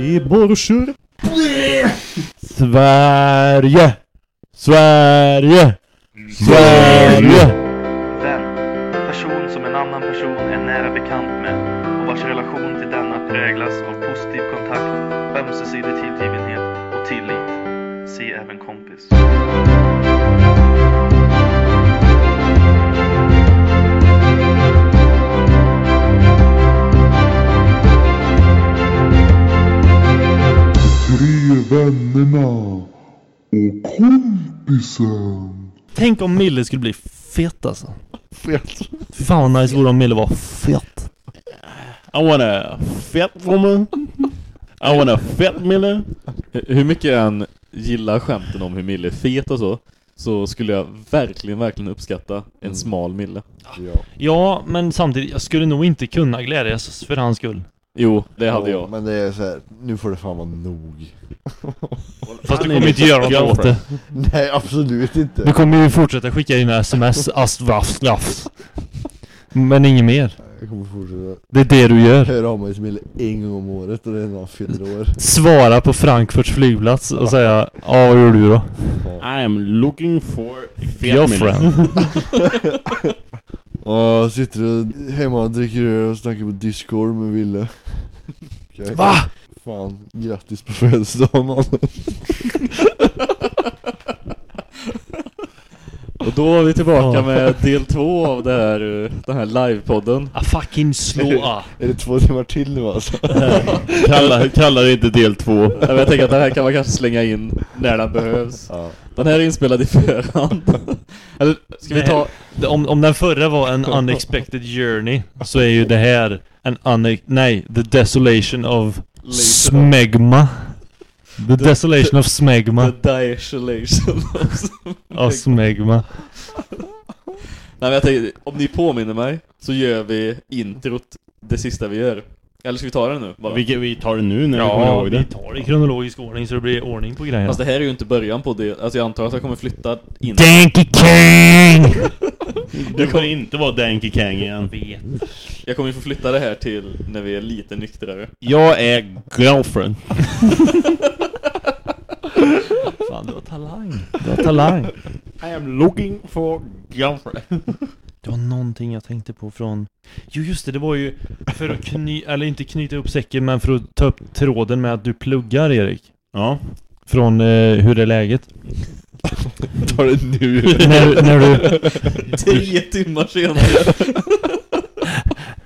Det är broschyr. Sverige! Sverige! Sverige! Vän. Person som en annan person är nära bekant med och vars relation till denna präglas av positiv kontakt, ömsesidig tillgivenhet och tillit. Se även kompis. Vännerna och kompisen. Tänk om Mille skulle bli fet alltså. Fet. Fan vad nice vore om Mille var fet. I want a fat woman. I want a fat Mille. Hur mycket jag än gillar skämten om hur Mille är fet och så, så skulle jag verkligen, verkligen uppskatta en smal Mille. Ja. Ja, men samtidigt, jag skulle nog inte kunna glädjas för hans skull. Jo, det hade Ja, jag. Men det är så här, nu får det fan vara nog. Fast du kommer inte göra något åt det. Nej, absolut Du inte. kommer ju fortsätta skicka dina sms, astraff, Men inget mer. Jag kommer fortsätta Det är det du gör. höra av mig till Mille en gång om året och det är när han fyller år. Svara på Frankfurts flygplats och säga Ja, vad gör du då? I am looking for a fat Girlfriend. Och sitter hemma och dricker öl och snackar på discord med Ville. Okej. Va? Fan, grattis på födelsedagen mannen. Och då är vi tillbaka med del två av det här, den här livepodden. A fucking slå ah. Är det två timmar till nu alltså? Kalla, kalla det inte del två. Ja, men Jag tänker att den här kan man kanske slänga in när den behövs. Ja. Den här är inspelad i förhand. Eller ska vi ta... Om, om den förra var en unexpected journey så är ju det här en une... Nej, the desolation of smegma. The desolation of smegma. The Disolation Av smegma. Nej men jag tänkte, om ni påminner mig så gör vi introt det sista vi gör. Eller ska vi ta det nu? Bara? Vi, vi tar det nu när vi kommer Ja, ihåg vi det. tar det i kronologisk ordning så det blir ordning på grejerna. Fast det här är ju inte början på det. Alltså jag antar att jag kommer flytta in. Danky King! Du kommer inte vara Danky Kang igen. Jag kommer ju få flytta det här till när vi är lite nyktrare. Jag är girlfriend. Fan, du har talang. Du har talang. I am looking for girlfriend. Det var någonting jag tänkte på från... Jo just det, det var ju för att kny... Eller inte knyta upp säcken men för att ta upp tråden med att du pluggar Erik. Ja. Från eh, hur är läget? Ta det nu. när, när, du, Tio timmar senare.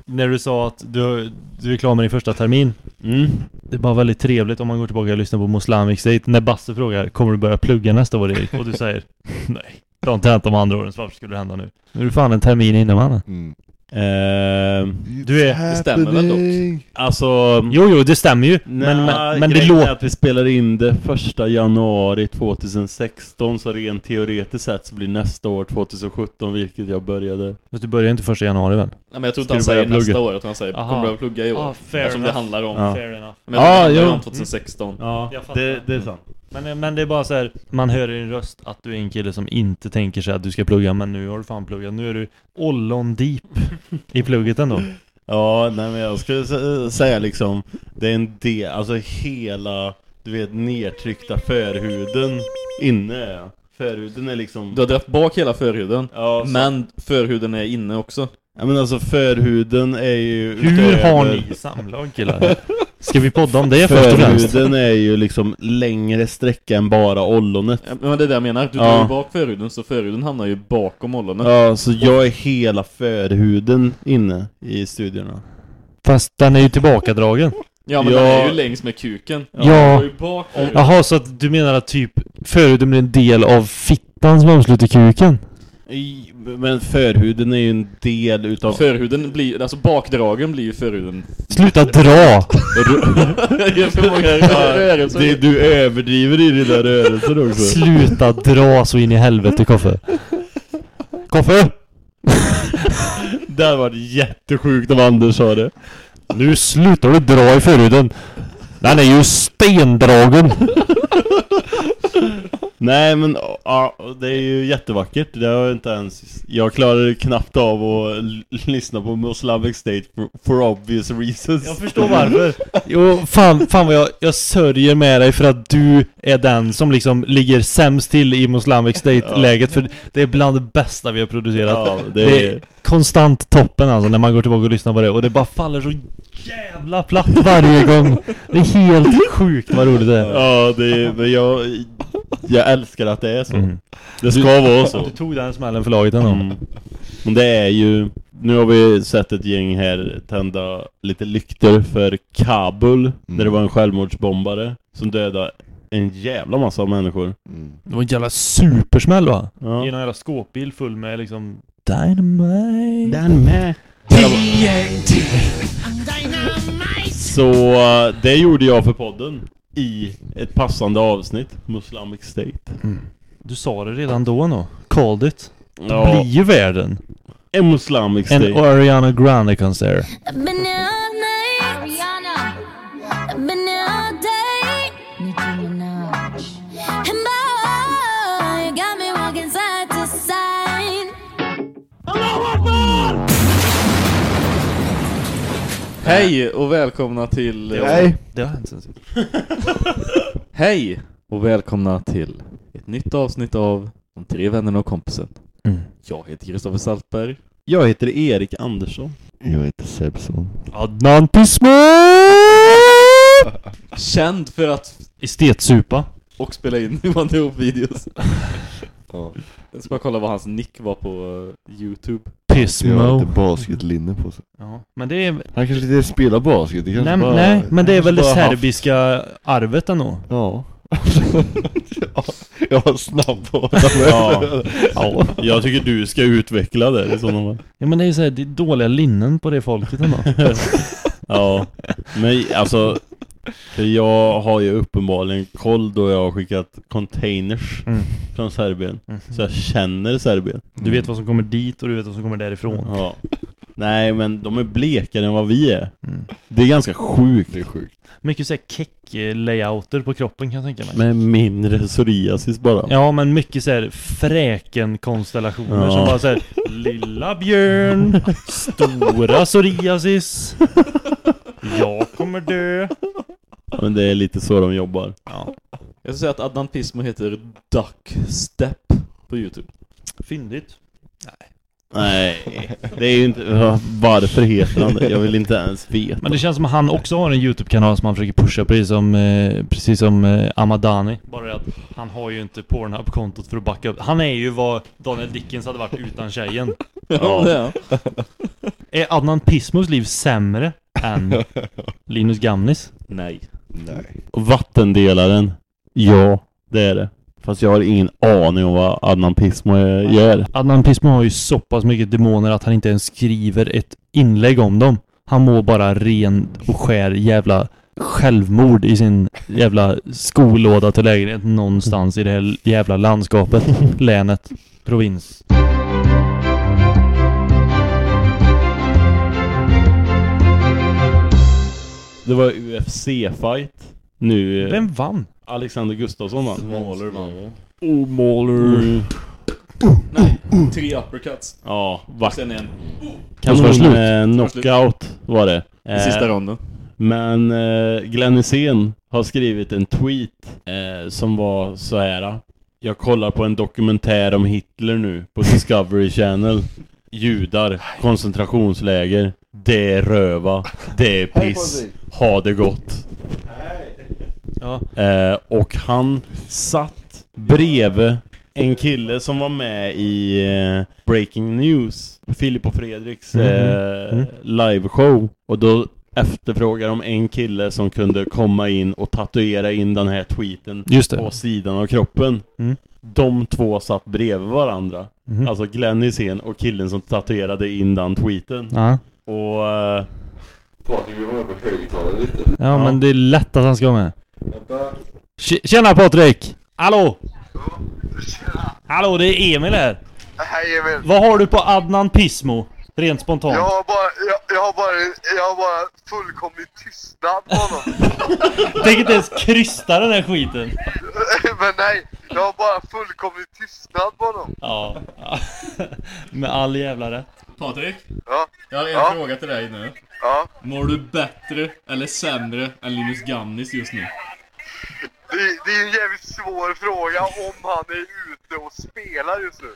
när du sa att du, du är klar med din första termin. Mm. Det är bara väldigt trevligt om man går tillbaka och lyssnar på Moslamik State. När Basse frågar Kommer du börja plugga nästa år Erik? Och du säger Nej. Det har inte hänt de andra åren så varför skulle det hända nu? Nu är du fan en termin inne mannen. Mm. Ehm, Du är- det stämmer väl dock? alltså... Jo jo det stämmer ju. men, Nej, men, men det låter... att vi spelar in det första januari 2016 så rent teoretiskt sett så blir nästa år 2017 vilket jag började. Fast du börjar inte första januari väl? Nej men jag tror inte han säger nästa plugga? år, utan han säger Aha. kommer börja plugga i år. Ah, fair Eftersom det enough. handlar om... Ja. Fair enough. Men jag tror Ah, det handlar jo. om 2016. Ja, Jag fattar. det, det är sant. Men, men det är bara så här, man hör i din röst att du är en kille som inte tänker sig att du ska plugga, men nu har du fan pluggat. Nu är du ollon deep i plugget ändå. Ja, nej men jag skulle sä- säga liksom Det är en del, alltså hela Du vet nedtryckta förhuden inne Förhuden är liksom Du har dragit bak hela förhuden. ja, så, Men förhuden är inne också. ja men alltså förhuden är ju Hur utöver- har ni samlag killar? Ska vi podda om det först och främst? Förhuden är ju liksom längre sträcka än bara ollonet Ja, Men det är det jag menar. Du Ja. drar ju bak förhuden, så förhuden hamnar ju bakom ollonet. Ja, så jag är hela förhuden inne i studierna Fast den är ju tillbakadragen. Ja men Ja. den är ju längs med kuken. Ja. Förhuden. Jaha, så att du menar att typ förhuden blir en del av fittan som omsluter kuken? Men förhuden är ju en del utav Förhuden blir, alltså bakdragen blir ju förhuden. Sluta dra! Det, Du överdriver i dina rörelser också Sluta dra så in i helvete Koffe. Koffe! Det hade varit jättesjukt om Anders sa det Nu slutar du dra i förhuden. Den är ju stendragen. Nej men ja, det är ju jättevackert. Det har jag inte ens... Jag klarar knappt av att lyssna på Muslavic State for, for obvious reasons. Jag förstår varför. Jo, fan, fan vad jag, jag sörjer med dig för att du är den som liksom ligger sämst till i Islamic State-läget. För det är bland det bästa vi har producerat. Ja, det Det är... är konstant toppen alltså när man går tillbaka och lyssnar på det. Och det bara faller så jävla platt varje gång. Det är helt sjukt vad roligt det är. Ja, det är... Men jag... Jag älskar att det är så. Mm. Det ska vara så. Du tog den smällen för laget ändå. Mm. Men det är ju... Nu har vi sett ett gäng här tända lite lyktor för Kabul. Där det var en självmordsbombare som dödade en jävla massa människor. Mm. Det var en jävla supersmäll va? I Ja. någon jävla skåpbil full med liksom Dynamite. Den med. Så eh, det gjorde jag för podden i ett passande avsnitt, Muslamic State. Du sa det redan då nå. Called it. Det Ja, blir ju världen. en Muslamic En State. Ariana Grande Hej och välkomna till... Nej. Det har hänt sen sist. Hej och välkomna till ett nytt avsnitt av De tre vännerna och kompisen. Mm. Jag heter Kristoffer Saltberg. Jag heter Erik Andersson. Jag heter Sebson. Adnan Pismo! Känd för att Estetsupa. och spela in videos. Ja. Jag ska bara kolla vad hans nick var på eh, Youtube. Har Pismo. lite basketlinne på sig. Ja, men det är... Han kanske inte spelar basket, det kanske Nej, bara... nej, men det är väl det bara haft- serbiska arvet ändå. Ja. ja. Jag var snabb på det. Ja. ja. Jag tycker du ska utveckla det i sådana fall. Ja men det är ju såhär, det är dåliga linnen på det folket ändå. Ja. Men alltså, jag har ju uppenbarligen koll då jag har skickat containers Mm. från Serbien. Mm. Så jag känner Serbien. Du vet vad som kommer dit och du vet vad som kommer därifrån. Ja. Nej men de är blekare än vad vi är. Mm. Det är ganska sjukt. Det är sjukt. Mycket såhär keck-layouter på kroppen kan jag tänka mig. Med mindre psoriasis bara. Ja men mycket såhär fräken-konstellationer Ja. som bara såhär Lilla björn, stora psoriasis, jag kommer dö. Men det är lite så de jobbar. Ja, Jag ska säga att Adnan Pismo heter Duck Step på Youtube. fyndigt. Nej, det är ju inte... ja, Varför heter han det? Jag vill inte ens veta. Men det känns som att han också har en YouTube-kanal som han försöker pusha precis som, eh, precis som eh, Amadani. Bara det att han har ju inte Pornhub-kontot för att backa upp. Han är ju vad Daniel Dickens hade varit utan tjejen. Ja, han. Är Adnan Pismos liv sämre än Linus Gamnis? Nej. Nej. Och vattendelaren, ja, det är det. Fast jag har ingen aning om vad Adnan Pismo är- gör. Adnan Pismo har ju så pass mycket demoner att han inte ens skriver ett inlägg om dem. Han mår bara ren och skär jävla självmord i sin jävla skolåda till lägenhet någonstans i det här jävla landskapet, länet, provins. Det var UFC-fight. Nu... eh, Vem vann? Alexander Gustafsson vann. Mauler vann. Oh, Mauler. Mm. Nej, tre uppercuts. Ja, vackert. sen en? Kanon eh, knockout var det. i sista Eh, ronden. Men eh, Glenn Hysén har skrivit en tweet eh, som var så här. Jag kollar på en dokumentär om Hitler nu på Discovery Channel. Judar, koncentrationsläger, det är röva, det är piss, ha det gott. Ja. Eh, och han satt bredvid en kille som var med i eh, Breaking News, Filip och Fredriks eh, Mm. liveshow. Och då efterfrågade de en kille som kunde komma in och tatuera in den här tweeten på sidan av kroppen. Mm. De två satt bredvid varandra. Mhm. Alltså Glenn Hysén och killen som tatuerade in den tweeten. Ja. Och... Eh, Patrik, vi var med på högtalare lite. ja, men det är lätt att han ska vara med. Tj- Tjena Patrik! Hallå! Hallå, det är Emil här. Hej Emil. Vad har du på Adnan Pismo? Rent spontant. Jag har bara, jag, jag har bara, jag har bara fullkomlig tystnad på honom. Tänk inte ens krysta den här skiten. Men nej, Det var bara fullkomlig tystnad på honom. Ja. Med all jävla rätt. Patrik, Ja, jag har en Ja. fråga till dig nu. ja. Mår du bättre eller sämre än Linus Gamnis just nu? Det, det är en jävligt svår fråga om han är ute och spelar just nu.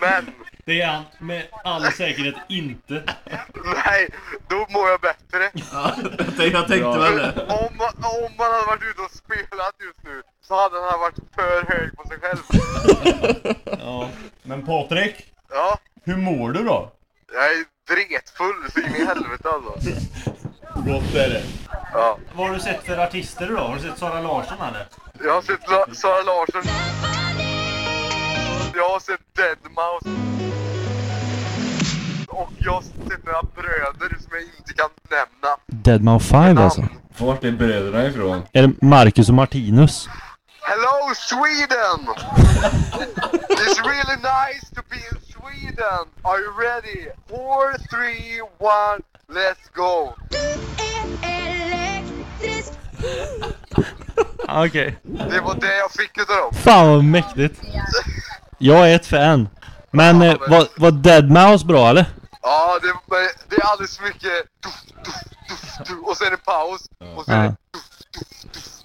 Men, Det är han med all säkerhet inte. nej, då mår jag bättre. Ja, jag tänkte väl det. Om, om han hade varit ute och spelat just nu så hade han varit för hög på sig själv. Ja. Men Patrik, Ja, hur mår du då? jag är dretfull så in i helvete alltså. Gott är det. Ja. Vad har du sett för artister då? Har du sett Sara Larsson eller? Jag har sett La- Sara Larsson. Jag har sett Deadmau5. Och jag sett några bröder som jag inte kan nämna. Deadmau 5 alltså. Vart är bröderna ifrån? Är det Marcus och Martinus? Hello Sweden! It's really nice to be in Sweden. Are you ready? Four, three, one, let's go! Okej. Det var det jag fick utav dem. Fan vad mäktigt. Jag är ett fan. Men eh, var, var Deadmau5 bra eller? Ja, det, det är alldeles för mycket duff, duff, duff, duff, och sen är det paus. Och sen är Ja.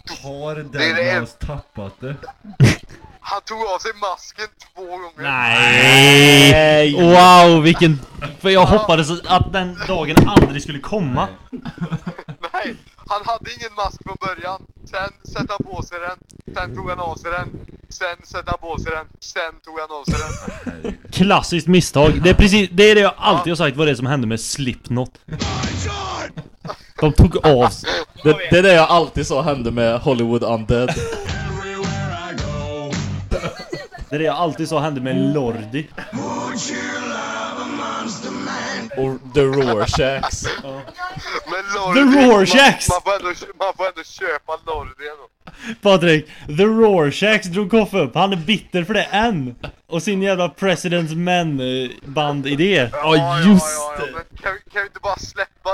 det Har Det är det Deadmau5 tappat det? Han tog av sig masken två gånger. Nej! Wow, vilken... För jag hoppades att den dagen aldrig skulle komma. Nej, han hade ingen mask från början. Sen satte han på sig den. Sen tog han av sig den. Sen satte han på sig den. Sen tog han av sig den. Klassiskt misstag. Det är precis det, är det jag alltid har sagt vad det är som hände med Slipknot. De tog av sig. Det, det är det jag alltid sa hände med Hollywood Undead. Det är det jag alltid sa hände med Lordi. Och The Rorschachs. Men Lordi, The Rorschachs! Man, man, får ändå, man får ändå köpa Lordi ändå. Patrik, The Rorschachs drog Koffe upp. Han är bitter för det än. Och sin jävla President's Men-band-idé. Ja, just ja, ja, det. Men kan, vi- kan vi inte bara släppa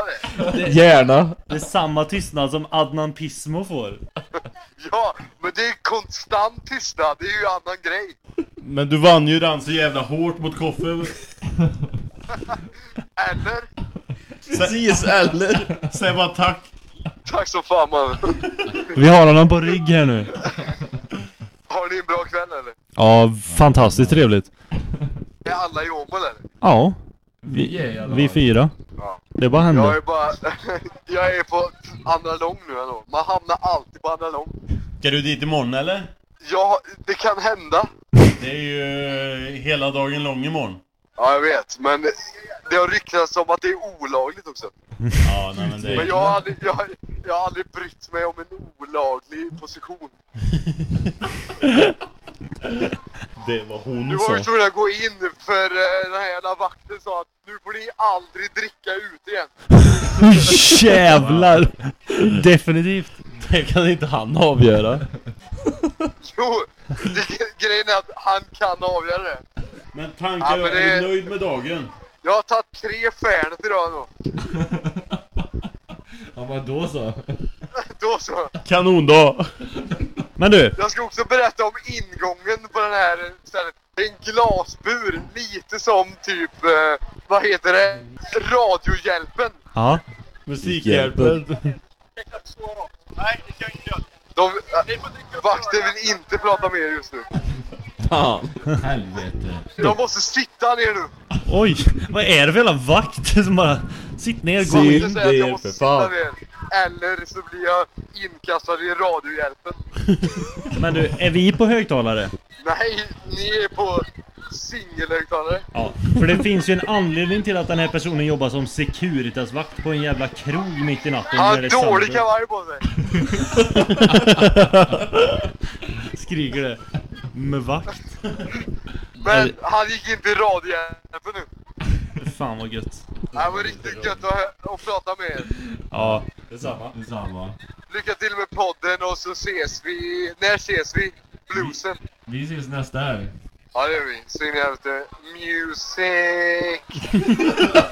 det? Gärna. Det är samma tystnad som Adnan Pismo får. Ja, men det är konstant tystnad. Det är ju annan grej. Men du vann ju den så jävla hårt mot Koffe. Eller? Precis, eller? Säg bara tack. Tack så fan man. Vi har honom på rygg här nu. Har ni en bra kväll eller? Ja, fantastiskt trevligt. Är alla i Åmål eller? Ja, Vi alla vi fyra. Ja. Det bara Jag hände. är bara... jag är på andra lång nu ändå. Man hamnar alltid på andra lång. Ska du dit imorgon eller? Ja, det kan hända. Det är ju hela dagen lång imorgon. Ja, jag vet. Men det har ryktats om att det är olagligt också. Ja, nej men det Men jag har aldrig, jag, jag har aldrig brytt mig om en olaglig position. Det var hon Nu var vi sa. tvungna att gå in för eh, den här jävla vakten sa att nu får ni aldrig dricka ute igen. Jävlar! Definitivt. Det kan inte han avgöra. Jo, det, grejen är att han kan avgöra det. Men tankar, Ja, men är det- du nöjd med dagen? Jag har tagit tre Fernet idag ändå. Ja men då så. Då så. Kanondag! Men du, Jag ska också berätta om ingången på den här stället. Det är en glasbur, lite som typ, eh, vad heter det? Radiohjälpen. ja. Musikhjälpen. Nej, det kan jag inte göra. De, äh, vakten vill inte prata med er just nu. Fan. Helvete. De måste sitta ner nu. Oj, vad är det för jävla vakt som bara... Sitt ner, gå Sitt in. Jag ner, måste för sitta fan. ner. Eller så blir jag inkastad i Radiohjälpen. Men du, är vi på högtalare? Nej, ni är på singelhögtalare. Ja. För det finns ju en anledning till att den här personen jobbar som Securitas-vakt på en jävla krog mitt i natten. Han när har dålig kavaj på sig. Skriker det. Med vakt. Men han gick inte i Radiohjälpen nu. Fan vad gött. Det var riktigt gött att, att prata med er. Ja. Detsamma. Detsamma. Lycka till med podden och så ses vi. När ses vi? Bluesen. Vi ses nästa här. Ja det gör vi. Så in i helvete. Music!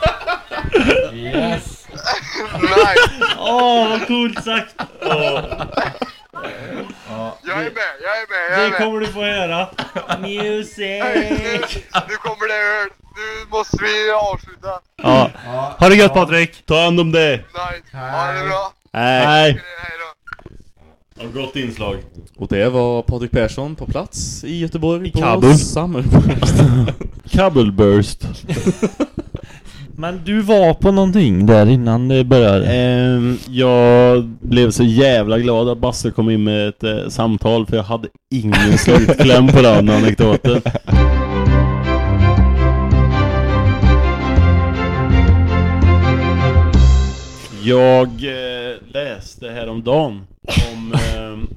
Yes. nice! Åh, vad coolt sagt! Ja, Med. kommer du få höra. Music! Nu kommer det öl. Nu måste vi avsluta. Ja. Ha det gött Patrik! Ta hand om det! Nice. Ha det bra. Nej. Hej då. Har gott inslag. Och det var Patrik Persson på plats i Göteborg I på Kabul. Summer. Kabel burst. Men du var på någonting där innan det började. Ehm, jag blev så jävla glad att Basse kom in med ett eh, samtal för jag hade ingen slutkläm på den anekdoten. Jag eh, läste häromdagen om... ehm,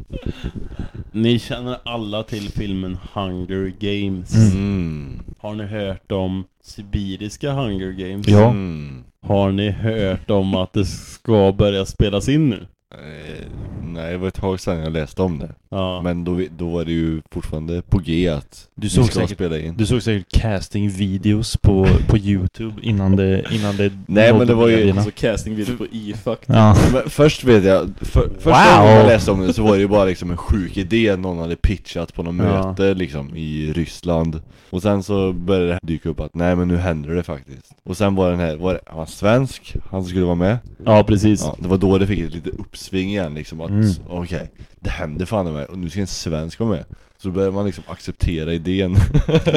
ni känner alla till filmen Hunger Games. Mm. Har ni hört om sibiriska Hunger Games? Ja. Mm. Har ni hört om att det ska börja spelas in nu? Eh, nej, det var ett tag sedan jag läste om det. Ja. Men då, då var det ju fortfarande på G att Du såg ska säkert- spela in. Du såg säkert casting-videos på, på Youtube innan det, innan det Nej, men det var ju-. Alltså castingvideo på IFAC. Ja. Men först vet jag, för, första Wow. gången jag läste om det så var det ju bara liksom en sjuk idé någon hade pitchat på något Ja. möte liksom i Ryssland Och sen så började det dyka upp att nej men nu händer det faktiskt Och sen var den här, var det, han var svensk, han skulle vara med Ja, precis. Ja, det var då det fick ett litet uppsving igen liksom att Mm. okej, det händer fan mig och nu ska en svensk vara med Så då börjar man liksom acceptera idén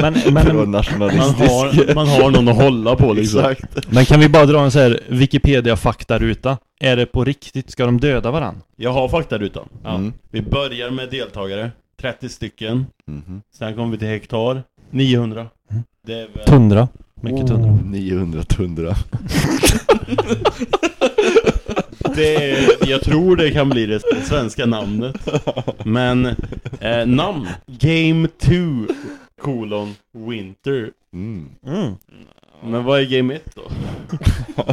Men, men, nationalistisk Man har, man har någon att hålla på liksom. Exakt men kan vi bara dra en så här Wikipedia-faktaruta? Är det på riktigt? Ska de döda varann? Jag har faktarutan. Ja. Mm. Vi börjar med deltagare. 30 stycken. Mhm. Sen kommer vi till hektar. 900. Mm. Det är väl... Tundra. Mycket tundra. 900 tundra Det är, jag tror det kan bli det svenska namnet. Men eh, namn. Game 2 kolon Winter. mm. Mm. Men vad är Game 1 då?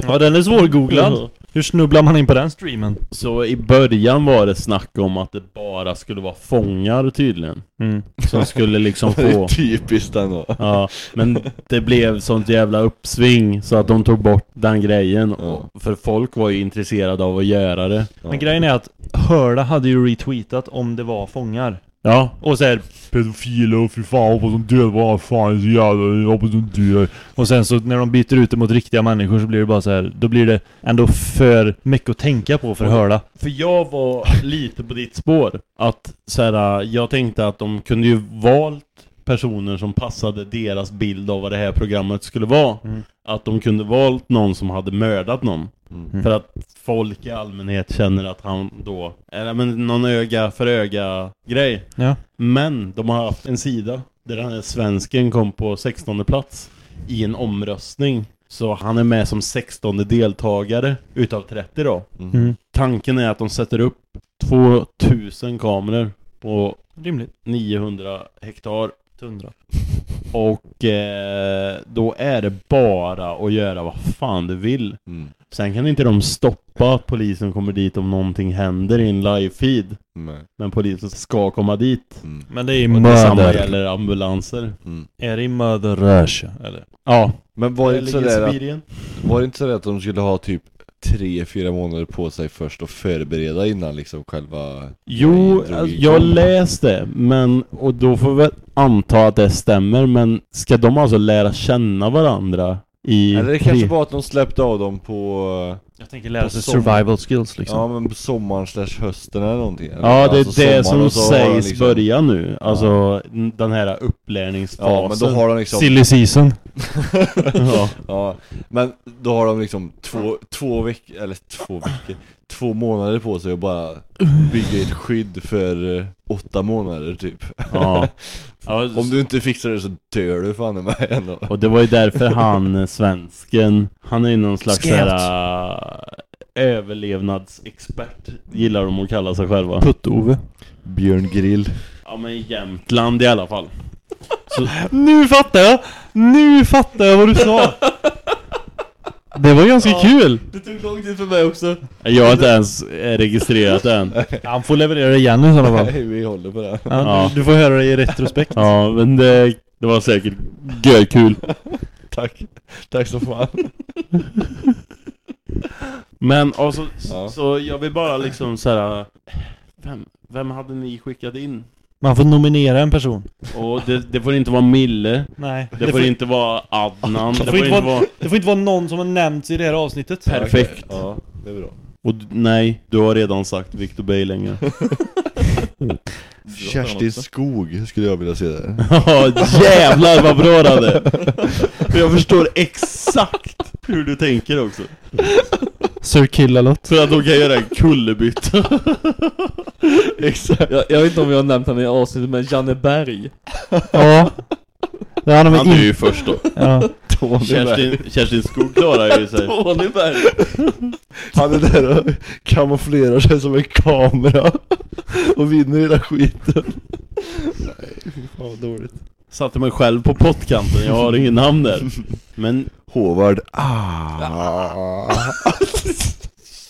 Ja, den är svårgooglad. Hur snubblar man in på den streamen? Så i början var det snack om att det bara skulle vara fångar tydligen. Mm. Som skulle liksom Det är få... typiskt ändå Ja, men det blev sånt jävla uppsving så att de tog bort den grejen. Och för folk var ju intresserade av att göra det. Men grejen är att Hörda hade ju retweetat om det var fångar. Ja, Och såhär Pedofiler och fy fan hoppas de dör, vad fan så jävla, jag hoppas de dör. Och sen så när de byter ut det mot riktiga människor så blir det bara så här. Då blir det ändå för mycket att tänka på för Hörda. för jag var lite på ditt spår. Att så här, jag tänkte att de kunde ju valt personer som passade deras bild av vad det här programmet skulle vara. Mm. Att de kunde valt någon som hade mördat någon. Mm. För att folk i allmänhet känner att han då, eller men någon öga för öga grej. Ja. Men de har haft en sida där den här svensken kom på 16 plats i en omröstning. Så han är med som 16 deltagare utav 30 då. Mm. Tanken är att de sätter upp 2000 kameror på Rimligt. 900 hektar. Tundra. Och eh, då är det bara att göra vad fan du vill. Mm. Sen kan inte de stoppa att polisen kommer dit om någonting händer i en live-feed. Nej. Men polisen ska komma dit. Mm. Men det är Och detsamma murder. gäller ambulanser. Mm. Är det i murder Russia? Eller? Ja, Men var det, det inte ligger i sådär att, Sibirien. var det inte sådär att de skulle ha typ tre, fyra månader på sig först och förbereda innan liksom själva Jo, alltså, jag läste, men och då får vi anta att det stämmer, men ska de alltså lära känna varandra i Eller det tre- kanske var att de släppte av dem på Jag tänker lära sig survival skills liksom. Ja men på sommaren slash hösten eller någonting eller? Ja, det är Alltså det som sägs liksom- börja nu. Alltså n- den här upplärningsfasen. Ja men då har de liksom Silly season. ja. Ja, men då har de liksom två, två veckor, eller två veckor, två månader på sig att bara bygga ett skydd för eh, åtta månader typ. ja. ja Om du inte fixar det så dör du fan i mig ändå. Och det var ju därför han, eh, svensken, han är ju någon slags såhär, överlevnadsexpert, gillar de att kalla sig själva. Putt-Ove. Björn Grill. Ja men Jämtland i alla fall. Så, Nu fattar jag! Nu fattar jag vad du sa! Det var ganska Ja. kul! Det tog lång tid för mig också. jag har inte ens eh, registrerat det än. Han får leverera det igen i sådana fall. Nej, vi håller på det. Ja, Ja. Du, du får höra det i retrospekt. Ja men det, det var säkert kul. Tack. Tack så fan. Men alltså, Ja. så jag vill bara liksom såhär, vem, vem hade ni skickat in? Man får nominera en person. Och det, det får inte vara Mille. Nej. Det, får inte vara Adnan. det Det får inte vara... Det får inte vara någon som har nämnts i det här avsnittet. Perfekt. Ja, det är bra. Och nej, du har redan sagt Victor Beilinger. Kerstin Skog skulle jag vilja se det. Ja, jävlar vad bra det hade. För jag förstår exakt hur du tänker också. Sir Killalot. För att de kan göra en kullerbytta. Exakt. Jag, jag vet inte om jag har nämnt henne i avsnittet med Janne Berg. Ja. Det Han de är in... ju först då. Ja. Kerstin, Kerstin Skog klarar ju sig. Tony Berg. Han är där och kamouflerar sig som en kamera och vinner hela skiten. Nej, fy fan vad dåligt. Satte mig själv på pottkanten, jag har ingen namn där. Men Håvard. Ah.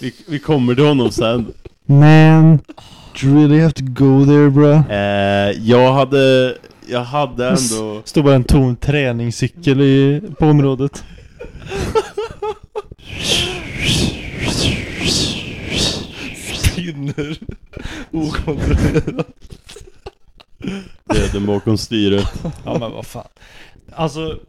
vi, vi kommer till honom sen. Man. Do you really have to go there bro? Eh, jag hade, jag hade ändå... Står bara en tom träningscykel i, på området. Spinner. Okontrollerat. Döden bakom styret. Ja men vad fan. Alltså,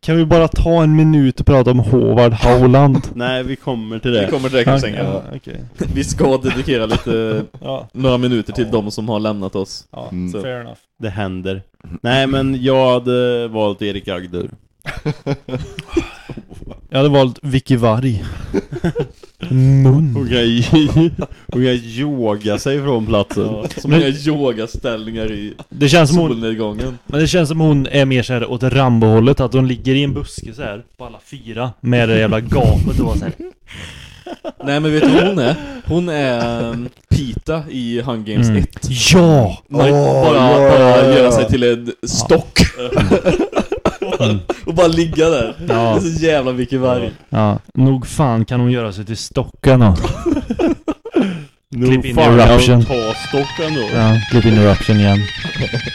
kan vi bara ta en minut och prata om Håvard Howland? Nej, vi kommer till Vi det. kommer till det kanske senare. Ja, okej. Vi ska dedikera lite, Ja, några minuter till de som har lämnat oss. ja, Mm. fair enough. Det händer. Nej, men jag hade valt Erik Agder. Jag hade valt Vicky Varg. Mun. Hon kan, hon kan yoga sig från platsen. Ja, så många yogaställningar i Det känns som hon, solnedgången. men det känns som hon är mer såhär åt Rambo-hållet, att hon ligger i en buske så här på alla fyra med det jävla gapet och bara såhär. Nej men vet du hon är? Hon är um, Pita i Hunger Games Mm. 1. Ja! Bara, Åh, bara, ja, bara ja, ja. göra sig till en stock. Mm. och bara ligga där. Det är Ja, så jävla mycket varg. ja. Nog fan kan hon göra sig till stocken. Nog Klipp in fan eruption. jag ta stocken då. Ja, klipp in eruption igen.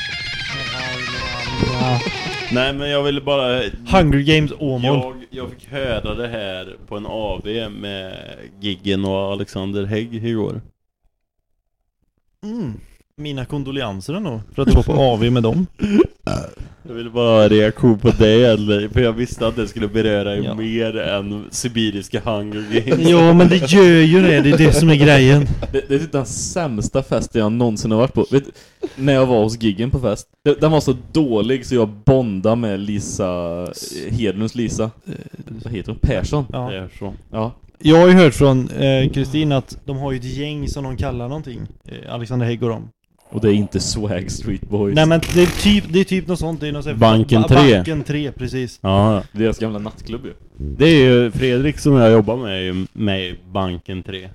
Nej, men jag ville bara... Hunger Games Åmål. Jag, jag fick höra det här på en AV med Giggen och Alexander Hägg igår. Mm. Mina kondolenser ändå, för att du var på AV med dem. Jag ville bara ha en reaktion på det, eller, för jag visste att det skulle beröra er Ja. mer än sibiriska Hunger Games. Ja, men det gör ju det, det är det som är grejen. Det, det är typ den sämsta festen jag någonsin har varit på. Vet, när jag var hos Giggen på fest. Det- Den var så dålig så jag bondade med Lisa, eh, Hedlunds Lisa. Vad heter hon? Persson? Det Ja. är så. Ja. Jag har ju hört från eh, Kristin att de har ju ett gäng som de kallar någonting. Eh, Alexander Hägg och dem. Och det är inte Swag Street Boys. Nej men det är typ, det är typ något sånt. Det är något så här- Banken Ba- 3. Banken 3, precis. Ja, Deras gamla nattklubb ju. det är ju Fredrik som jag jobbar med, är ju med Banken 3.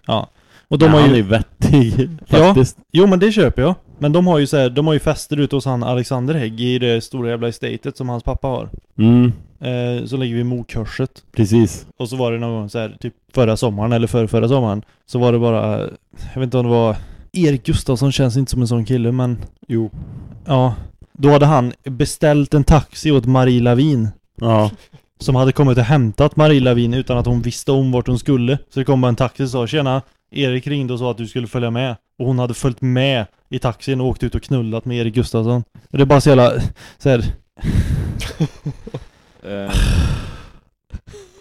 Och de Ja, har Han är ju... ju vettig, Ja. faktiskt. Jo men det köper jag. Men de har ju så här, de har ju fester ute hos han Alexander Hägg i det stora jävla estatet som hans pappa har. Mm, Eh, så ligger vi i Mokorset. precis. Och så var det någon gång så här, typ förra sommaren eller för förra sommaren Så var det bara, jag vet inte om det var Erik Gustafsson känns inte som en sån kille men Jo. Ja. Då hade han beställt en taxi åt Marie Lavin Ja. Som hade kommit och hämtat Marie Lavin utan att hon visste om vart hon skulle. Så det kom bara en taxi och sa tjena. Erik ringde och sa att du skulle följa med. Och hon hade följt med i taxin och åkt ut och knullat med Erik Gustafsson. Det är bara så jävla, så här, Eh,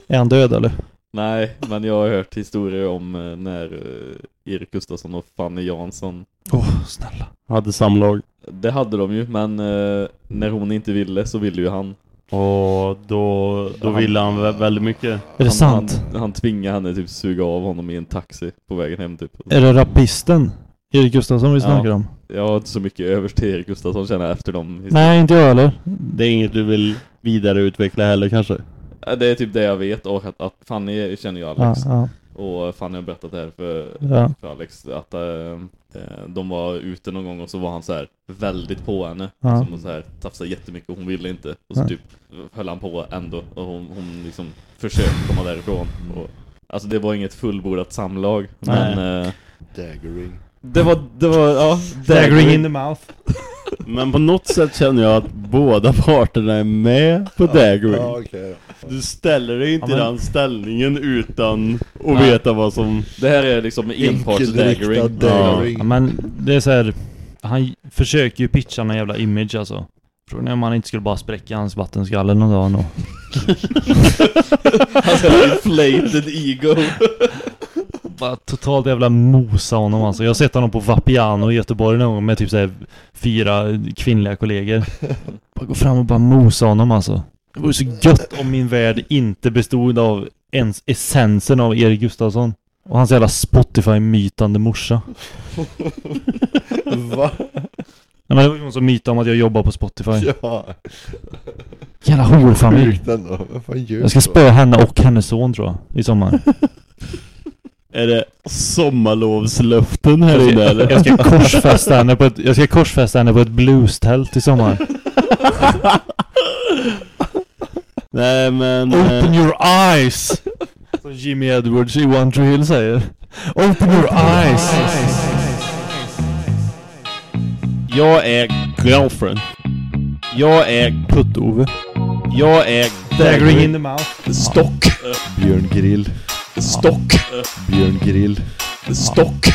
är han död eller? nej, men jag har hört historier om eh, när eh, Erik Gustafsson och Fanny Jansson Åh, oh, snälla Hade samlag. Det hade de ju, men eh, när hon inte ville så ville ju han. Och då, då Han- ville han vä- väldigt mycket. Är det han, sant? Han, han tvingade henne typ suga av honom i en taxi på vägen hem typ. Är det rapisten? Erik Gustafsson vi Ja. snackar om? Jag har inte så mycket övers till Erik Gustafsson känner jag efter de Nej, inte jag heller. Det är inget du vill vidareutveckla heller kanske? Det är typ det jag vet och att, att Fanny känner ju Ja, Alex. ja, Och Fanny har berättat det här för, ja. för Alex att eh, de var ute någon gång och så var han så här väldigt på henne. Ja. Som så här tafsade jättemycket och hon ville inte. Och så Ja. typ höll han på ändå och hon, hon liksom försökte komma därifrån. Och, alltså det var inget fullbordat samlag. Men eh, Daggering. det var, det var, ja. Daggering in the mouth. Men på något sätt känner jag att båda parterna är med på daggering. Ja, då. Du ställer dig inte Ja, men- i den ställningen utan att Nej. veta vad som... Det här är liksom enparts daggering. daggering. Ja, men det är så här. Han försöker ju pitcha någon jävla image alltså. Frågan är om han inte skulle bara spräcka hans vattenskalle någon dag ändå. Alltså, inflated ego. Bara totalt jävla mosa honom alltså. Jag har sett honom på Vapiano i Göteborg någon gång med typ såhär fyra kvinnliga kollegor. Bara gå fram och bara mosa honom alltså. Det vore så gött om min värld inte bestod av ens essensen av Erik Gustafsson. Och hans jävla Spotify-mytande morsa. Va? Nej, men det var ju hon som mytade om att jag jobbar på Spotify. Ja, Jävla horfamilj. sjukt ändå. Vad fan gör Jag ska spöa henne och hennes son tror jag, i sommar. Är det sommarlovslöften här Jag inne ska, eller? jag ska korsfästa henne på ett, jag ska korsfästa henne på ett blues-tält i sommar. Nej men... Open Eh, your eyes! Som Jimmy Edwards i One Tree Hill säger. Open your eyes! jag är girlfriend. Jag är Putt-Ove. Jag är Daggering in the mouth. Stock. Björn Grill. Stock. Björn Grill. Stock.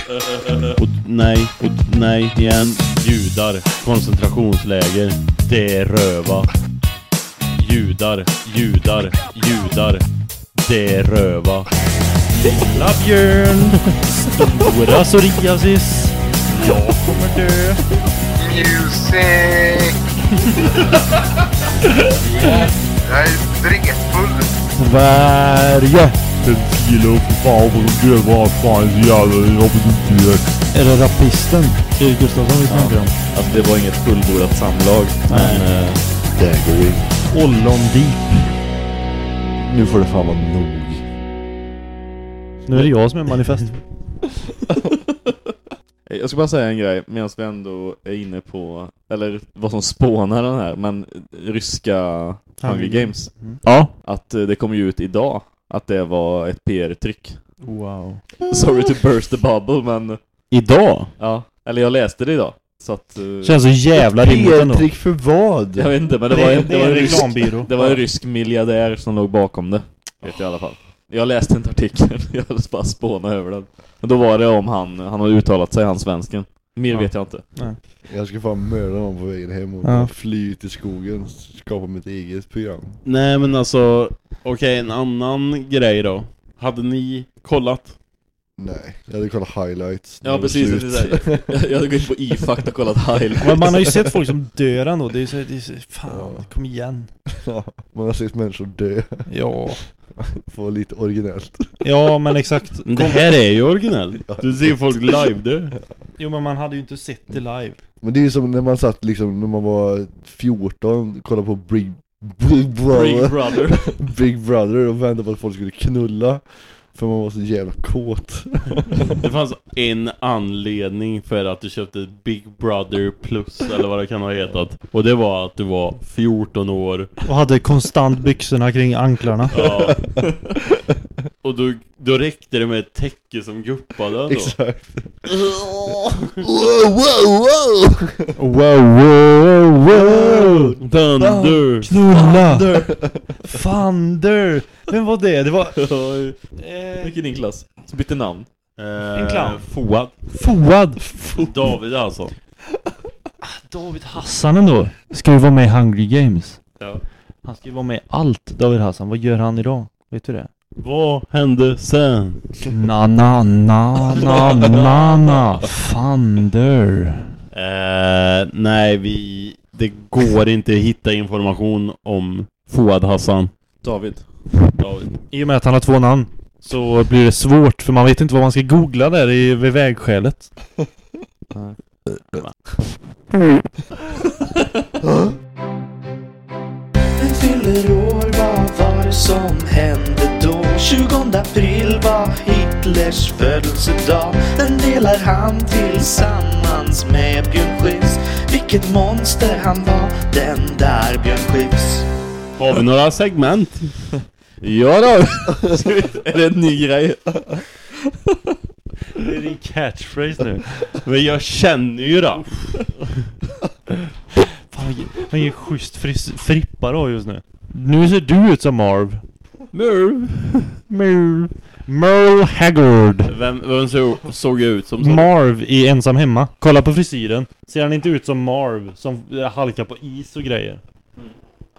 Och nej, och nej igen. Judar, koncentrationsläger. Det är röva. Judar, judar, judar. Det är röva. Lilla Björn. Stora psoriasis. Jag kommer dö. Music! Jag är dretfull. Sverige. En kilo, för fan vad de gör vad fan är så jävla, jag hoppas inte det. Är det rapisten? Erik Gustafsson vi snackar om. Alltså det var inget fullbordat samlag. Men... eh, Daggering. Ollon Deep. Nu får det fan vara nog. Nu är det jag som är manifest. Jag ska bara säga en grej medan vi ändå är inne på, eller vad som spånar den här, men ryska Hunger Games. Ja. Att eh, det kom ju ut idag att det var ett PR-tryck. Wow. Sorry to burst the bubble, men Idag? ja. Eller jag läste det idag. Så att... eh, Känns så jävla rimligt ändå. PR-trick för vad? jag vet inte, men det var, en, det var en rysk, det var en rysk miljardär som låg bakom det. Vet jag i alla fall. Jag läste inte artikeln, jag hade bara spånat över den. Men då var det om han, han har uttalat sig, han svensken. Mer Ja. vet jag inte. Jag ska fan mörda någon på vägen hem och Ja. fly ut i skogen skapa mitt eget program. Nej men alltså, okej en annan grej då. Hade ni kollat? Nej, jag hade kollat highlights. Ja precis, det är så här. jag, jag hade gått in på iFact och kollat highlights. Men man har ju sett folk som dör ändå. Det är så, det är så fan, Ja. kom igen. Ja, man har sett människor dö. Ja. Få lite originellt. Ja, men exakt. Men det här är ju originellt. Du ser folk live du. Jo, men man hade ju inte sett det live. Men det är ju som när man satt liksom, när man var 14, kollade på Big, Big Brother. Big Brother. Big Brother och väntade på att folk skulle knulla. För man var så jävla kåt. Det fanns en anledning för att du köpte Big Brother plus eller vad det kan ha hetat. Och det var att du var 14 år. Och hade konstant byxorna kring anklarna. Ja. Och då, då räckte det med ett täcke som guppade då. Exakt. wow, wow, wow! Wow, wow, wow! Thunder! Knulla! Thunder! Vem var det? Det var... Eh, Vilken din klass? Som bytte namn. Eh, En clown. Foad. Foad! David alltså. David Hassan ändå. Ska ju vara med i Hungry Games. Ja. Han ska ju vara med i allt, David Hassan. Vad gör han idag? Vet du det? Vad hände sen? Na, na, na, na, na, na. Thunder. Eh, nej, vi... Det går inte att hitta information om Fouad Hassan. David. David. I och med att han har två namn så blir det svårt för man vet inte vad man ska googla där i, vid vägskälet. Den fyller år, vad var det som hände då? 20 april var Hitlers födelsedag Den delar han tillsammans med Björn Skifs Vilket monster han var, den där Björn Skifs Har vi några segment? Ja då! är det en ny grej? Det är din catchphrase nu. Men jag känner ju det. Fan vilken- schysst fris- frippa du har just nu. Nu ser du ut som Marv. Murv. Marv. Merle Haggard. Vem, vem såg, såg jag ut som? du? Marv i Ensam Hemma. Kolla på frisyren. Ser han inte ut som Marv som eh, halkar på is och grejer?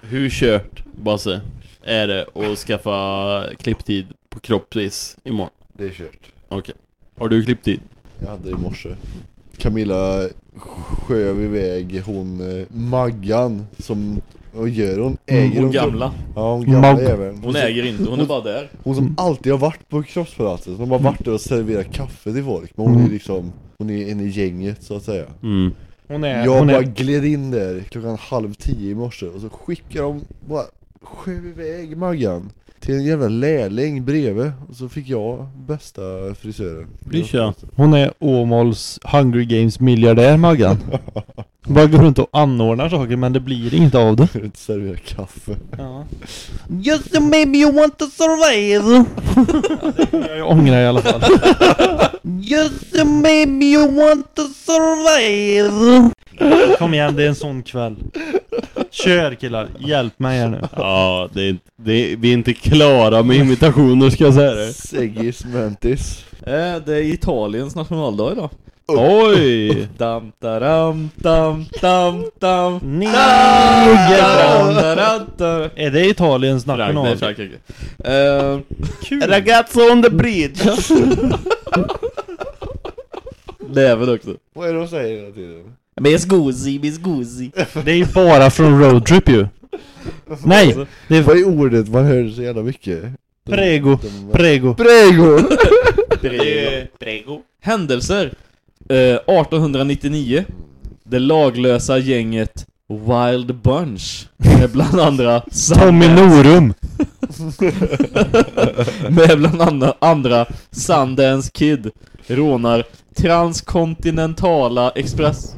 Hur kört, Basse, är det att skaffa klipptid på kroppsvis imorgon? Det är kört. Okej. Har du klipptid? Jag hade i morse. Camilla sköv iväg hon eh, Maggan som, vad gör hon? Äger Hon gamla. Ja hon gamla Mag- jäveln. Hon äger inte, hon är bara där. Hon som alltid har varit på kroppspalatset, hon har bara varit där och serverat kaffe till folk. Men hon är liksom, hon är en i gänget så att säga. Mm. Hon är... Jag hon bara är gled in där klockan halv tio i morse och så skickar de bara sköv iväg Maggan till en jävla lärling bredvid och så fick jag bästa frisören. Tja. hon är Åmåls Hungry Games miljardär Maggan. Bara går runt och anordnar saker men det blir inget av det. För att servera kaffe. Ja. Just so maybe you want to survive. jag ångrar i alla fall. Just so maybe you want to survive. Kom igen, det är en sån kväll. Kör killar, hjälp mig här nu. Ja, det är, inte- det är, vi är inte klara med imitationer ska jag säga det. Seggis Mantis. Eh, det är Italiens nationaldag idag. Oj! Dam, daram, dam, dam, dam. Nej, Dam, jävlar. daram, daram. Är det Italiens Nej, national? Frankrike. Eh, Kul. Ragazzo on the bridge! Näven också. Vad är det de säger hela tiden? Men scusi, men scusi. Det är ju bara från roadtrip ju. Nej, det är Vad är ordet man hör så jävla mycket? Prego, prego. Prego! Prego. Händelser. Eh, 1899. Det laglösa gänget Wild Bunch. Med bland andra Tommy Norum. Med bland andra, andra Sundance Kid rånar Transkontinentala Express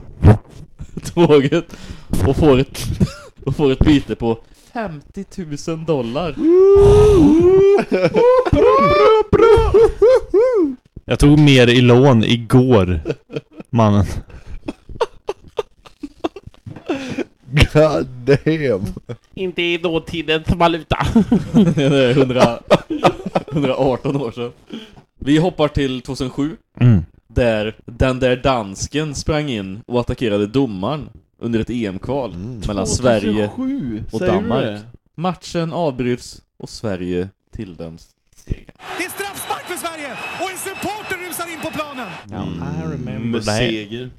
tåget och får ett, och får ett byte på 50 000 dollar. Jag tog mer i lån igår, mannen. God damn! Inte i dåtidens valuta. Det är 100, 118 år sedan. Vi hoppar till 2007 Mm. Där den där dansken sprang in och attackerade domaren under ett EM-kval mellan Sverige 2007, och säger du Danmark. det? Matchen avbryts och Sverige tilldöms seger. Det är straffspark för Sverige och en supporter rusar in på planen. I remember that. seger.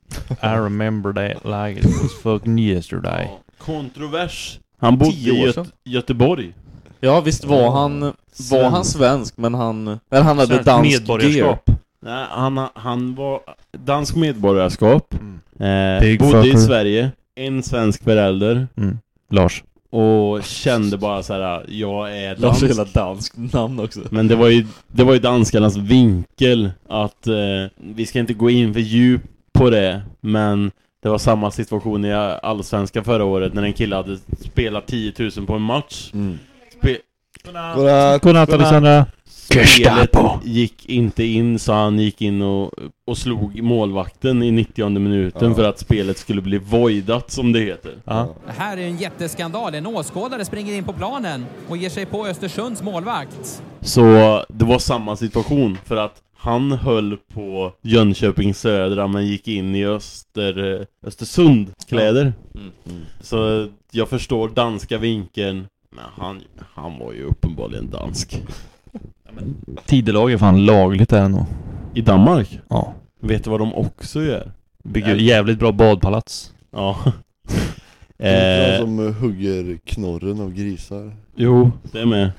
I remember that like it was fucking yesterday. Ja. Kontrovers. Han bodde i Göte-. Göteborg. Ja, visst var han, var Svensk. han svensk, men han, eller han hade Svenskt dansk medborgarskap. gear. Nej, han, han var dansk medborgarskap. Eh, Big bodde i. Sverige. En svensk förälder. Mm. Lars. Och kände bara så här: jag är Lars dansk. har hela danskt namn också. Men det var ju, det var ju danskarnas vinkel att eh, vi ska inte gå in för djup på det, men det var samma situation i Allsvenskan förra året när en kille hade spelat 10 000 på en match. Mm. Spe Godnatt! Godnatt Alexandra. Spelet Gestapo. gick inte in så han gick in och, och slog målvakten i 90 minuten Ja. för att spelet skulle bli voidat som det heter. Ja. Det här är en jätteskandal. En åskådare springer in på planen och ger sig på Östersunds målvakt. Så det var samma situation för att han höll på Jönköping Södra men gick in i Öster, Östersund kläder. Mm. Så jag förstår danska vinkeln. Men han, han var ju uppenbarligen dansk. Tidelag är fan lagligt där nog. I Danmark? Ja. Vet du vad de också gör? Bygger jävligt bra badpalats. Ja. Eh. som hugger knorren av grisar. jo, det är med.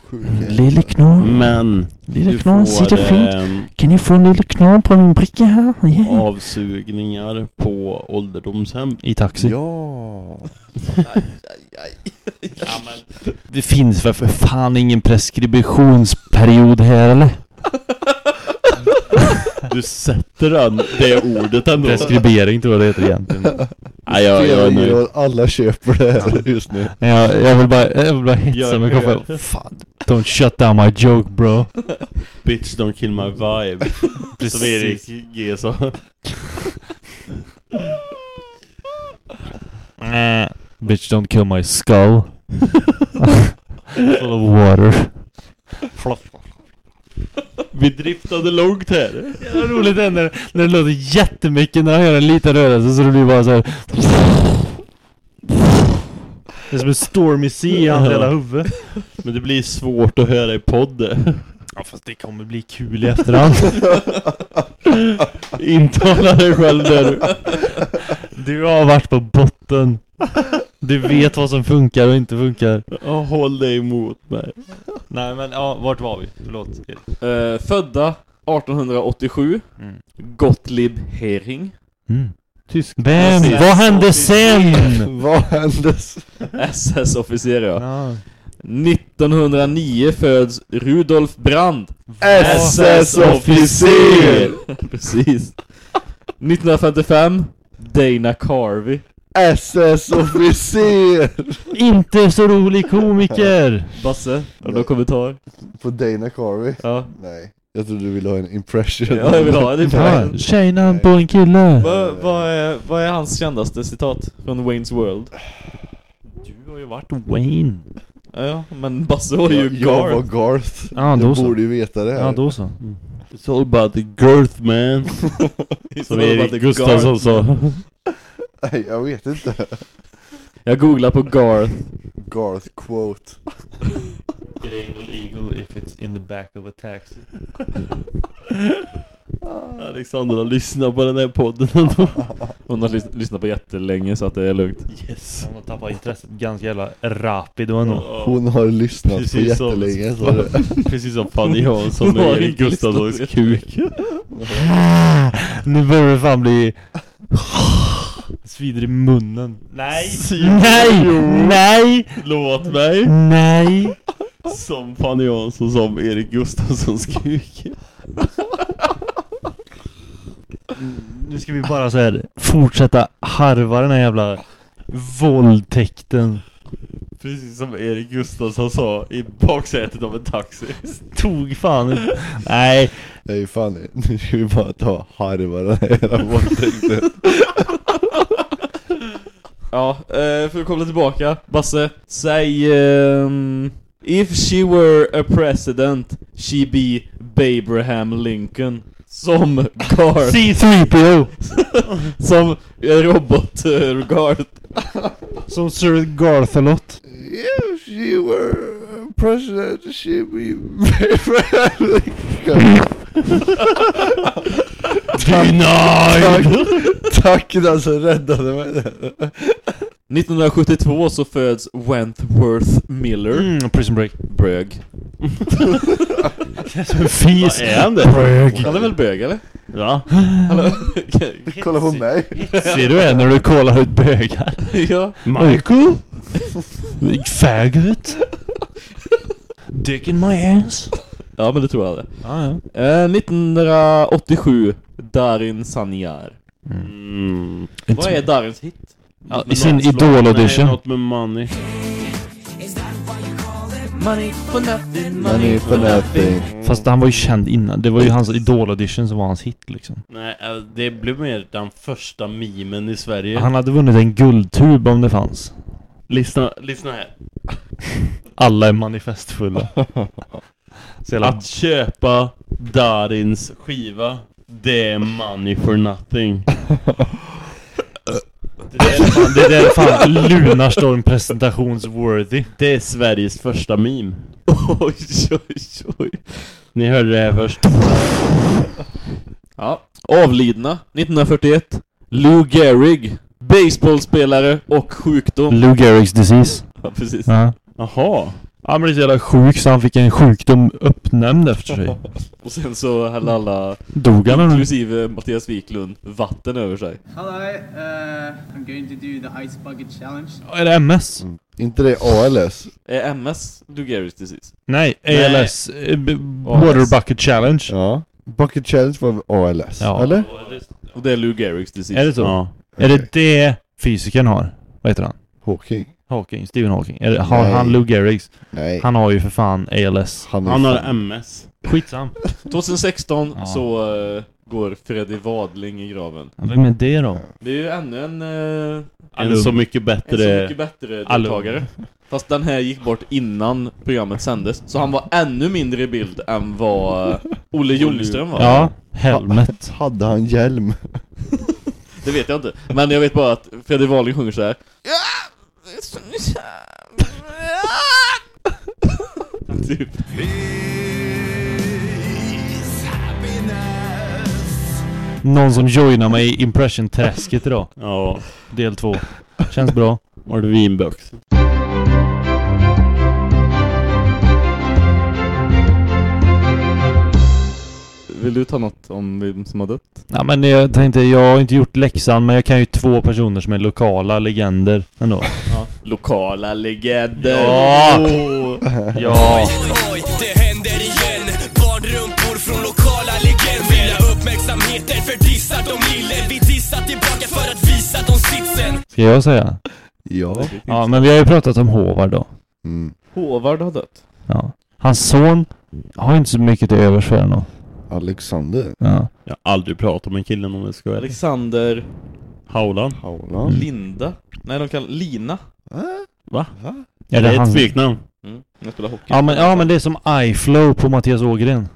Lille knorr. Men Lille knorr sitter fint. ehm, Kan ni få en lille knorr på min bricka här? Yeah. avsugningar på ålderdomshem. I taxi. Ja! Det finns väl för fan ingen preskriptionsperiod här eller? Du sätter den, det ordet ändå. Preskribering tror jag det heter egentligen. Nej, jag, jag är nöjd. alla köper det här just nu. Men jag, jag vill bara, jag vill bara hetsa mig själv. Fan, don't shut down my joke bro. Bitch don't kill my vibe. Som Erik G sa. Bitch don't kill my skull. Full of water. Vill sittande långt här. Jävla roligt är när, när det låter jättemycket när han gör en liten rörelse så det blir bara så här. Det är som en stormy sea i hans hela huvud. Men det blir svårt att höra i podden. Ja fast det kommer bli kul i efterhand. Intala dig själv där. Du har varit på botten. Du vet vad som funkar och inte funkar. Ja, håll dig emot mig. Nej men ja, vart var vi? Förlåt. Eh, födda 1887. Mm. Gottlieb Hering. Mm. Tysk. Vem? Vad hände sen? Vad hände? SS-officer ja. Ja. 1909 föds Rudolf Brand. SS-officer! Precis. 1955 Dana Carvey. SS-officer! Inte så rolig komiker! Basse, har du någon kommentar? På Dana Carvey? Ja. Nej. Jag trodde du ville ha en impression. Ja, jag vill ha en impression. tjejnamn på en kille. Vad vad är, vad är hans kändaste citat från Wayne's World? Du har ju varit Wayne. Ja, men Basse var ju jag, jag var Garth. Garth. Ja, då jag så. borde ju veta det här. Ja, då så. It's all about the girth man. Som all about Erik the Gustafsson sa. Nej, jag vet inte. Jag googlar på Garth. Garth quote. eagle if it's in the back of a taxi. Alexandra lyssnar på den här podden ändå. Hon har lys- lyssnat på jättelänge så att det är lugnt. Yes. Han har tappat intresset ganska jävla rapido ändå. Hon har lyssnat på Precis som- jättelänge. Så det. Precis som Fanny Hansson Hon med har Erik lyssnat Gustafssons kuk. Nu börjar det fan bli... Svider i munnen. Nej! Nej! Nej! Låt mig. Nej! Som Fanny Hansson som Erik Gustafssons kuk. Nu ska vi bara så här fortsätta harva den här jävla våldtäkten. Precis som Erik Gustafsson sa i baksätet av en taxi. Tog fan Nej. Nej fan, nu ska vi bara ta harva den här jävla våldtäkten. Ja, eh, för att koppla tillbaka. Basse, säg... ehm, if she were a president, she be Abraham Lincoln. Som Garth. C3PO! som robot uh, Garth. Som Sir Garthalot. If she were president, she'd be Tack, tack den som räddade mig där. 1972 så föds Wentworth Miller. Mm, prison break. Brög. Fis. Vad är han det? Han är väl bög eller? Ja. Hallå? Kolla på mig. Ser du det när du kollar ut bögar? ja. Michael? Faggot? Dick in my ass? Ja men det tror jag det. Ja, ja. Eh, 1987 Darin Sanyar. Mm. Vad är Darins hit? Ja, I sin Nej, Idol-audition. något med money. Money for nothing, Money for nothing. Fast han var ju känd innan. Det var ju hans Idol-audition som var hans hit liksom. Nej, äh, det blev mer den första memen i Sverige. Han hade vunnit en guldtub om det fanns. Lyssna, lyssna här. Alla är manifestfulla. Att köpa Darins skiva, det är money for nothing. Det där är fan, det där är fan Lunarstorm presentations-worthy. Det är Sveriges första meme. Oj, oj, oj. Ni hörde det här först. Ja. Avlidna 1941 Lou Gehrig Baseballspelare och sjukdom. Lou Gehrig's disease. Ja, precis. Ja. Jaha. Han blev så jävla sjuk så han fick en sjukdom uppnämnd efter sig. Och sen så hällde alla, Dog han eller? inklusive Mattias Wiklund, vatten över sig. Hello, uh, I'm going to do the ice bucket challenge. Är det MS? Inte det ALS? Är MS Lou Gehrig's disease? Nej, Nej. ALS. eh, b- Water Bucket Challenge. Ja. Bucket Challenge var ALS? Ja. Eller? Och det är Lou Gehrig's disease. Är det så? Ja. Är det det fysikern har? Vad heter han? Hawking? Hawking, Stephen Hawking. Det, har Nej. han Lou Gehrig's? Nej. Han har ju för fan ALS. Han, Han har MS. Skitsam. 2016 Ja. så eh, går Freddy Wadling i graven. Vem är det då? Det är ju ännu en, uh, En så mycket en så bättre... mycket bättre Alum. deltagare. Fast den här gick bort innan programmet sändes, så han var ännu mindre i bild än vad Olle Ljungström var. Ja, helmet. Hade han hjälm? Det vet jag inte. Men jag vet bara att Fredrik Wahlgren sjunger så här. Typ. Någon som joinar mig i impression-träsket idag. Ja. Del två. Känns bra. Var det vinbox? Vill du ta något om vem som har dött? Ja men jag tänkte, jag har inte gjort läxan men jag kan ju två personer som är lokala legender ändå. Ja. Lokala legender. Ja. Oh. Ja. Oj, det händer igen Barnrumpor från lokala legender Vill ha uppmärksamheter för dissar de lille Vi dissar tillbaka för att visa de sitsen Ska jag säga? Ja. Ja men vi har ju pratat om Håvard då. Mm. Håvard har dött. Ja. Hans son har inte så mycket till övers för honom. Alexander. Ja. Jag har aldrig pratat med en killen om jag ska vara. Alexander Haulan. Haulan. Linda. Nej, de kallar Lina. Va? Ja, det är det ett smeknamn. Mm. Jag spelar hockey. Ja men, ja men det är som iFlow på Mattias Ågren.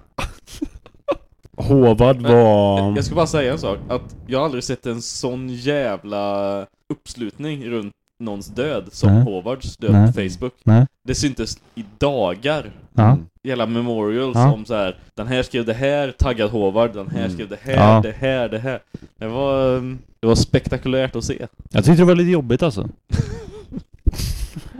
Håvard var... Jag ska bara säga en sak, att jag har aldrig sett en sån jävla uppslutning runt någons död som Nej. Håvards död Nej. på Facebook. Nej. Det syntes i dagar. Ja. Hela memorials Ja. om så här. Den här skrev det här, taggad Håvard, den här skrev det här, Ja. det här, det här. Det var, um, det var spektakulärt att se. Jag tyckte det var lite jobbigt alltså.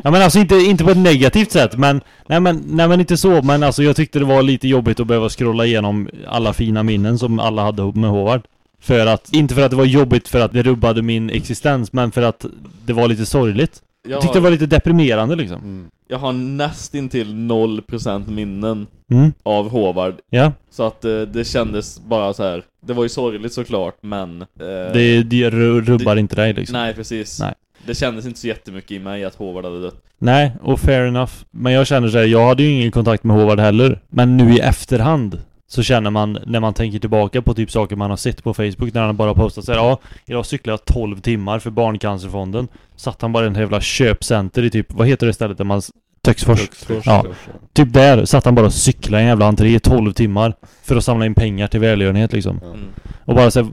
Ja men alltså inte, inte på ett negativt sätt men nej, men nej men inte så men alltså jag tyckte det var lite jobbigt att behöva scrolla igenom alla fina minnen som alla hade med Håvard. För att, inte för att det var jobbigt för att det rubbade min existens men för att det var lite sorgligt. Jag tyckte det var lite deprimerande liksom. Jag har nästintill 0% minnen Mm. av Håvard. Ja. Så att eh, det kändes bara så här. Det var ju sorgligt såklart, men... eh, Det, det ru- rubbar det- inte dig liksom. Nej, precis. Nej. Det kändes inte så jättemycket i mig att Håvard hade dött. Nej, och fair enough. Men jag känner så här, jag hade ju ingen kontakt med Håvard heller. Men nu i efterhand så känner man, när man tänker tillbaka på typ saker man har sett på Facebook när han bara postat så här, ja, idag cyklade jag 12 timmar för Barncancerfonden. Satt han bara i en jävla köpcenter i typ, vad heter det stället där man... Töcksfors. Töcksfors, Ja. ja. Typ där satt han bara och cyklade i en jävla entré i 12 timmar. För att samla in pengar till välgörenhet liksom. Mm. Och bara såhär,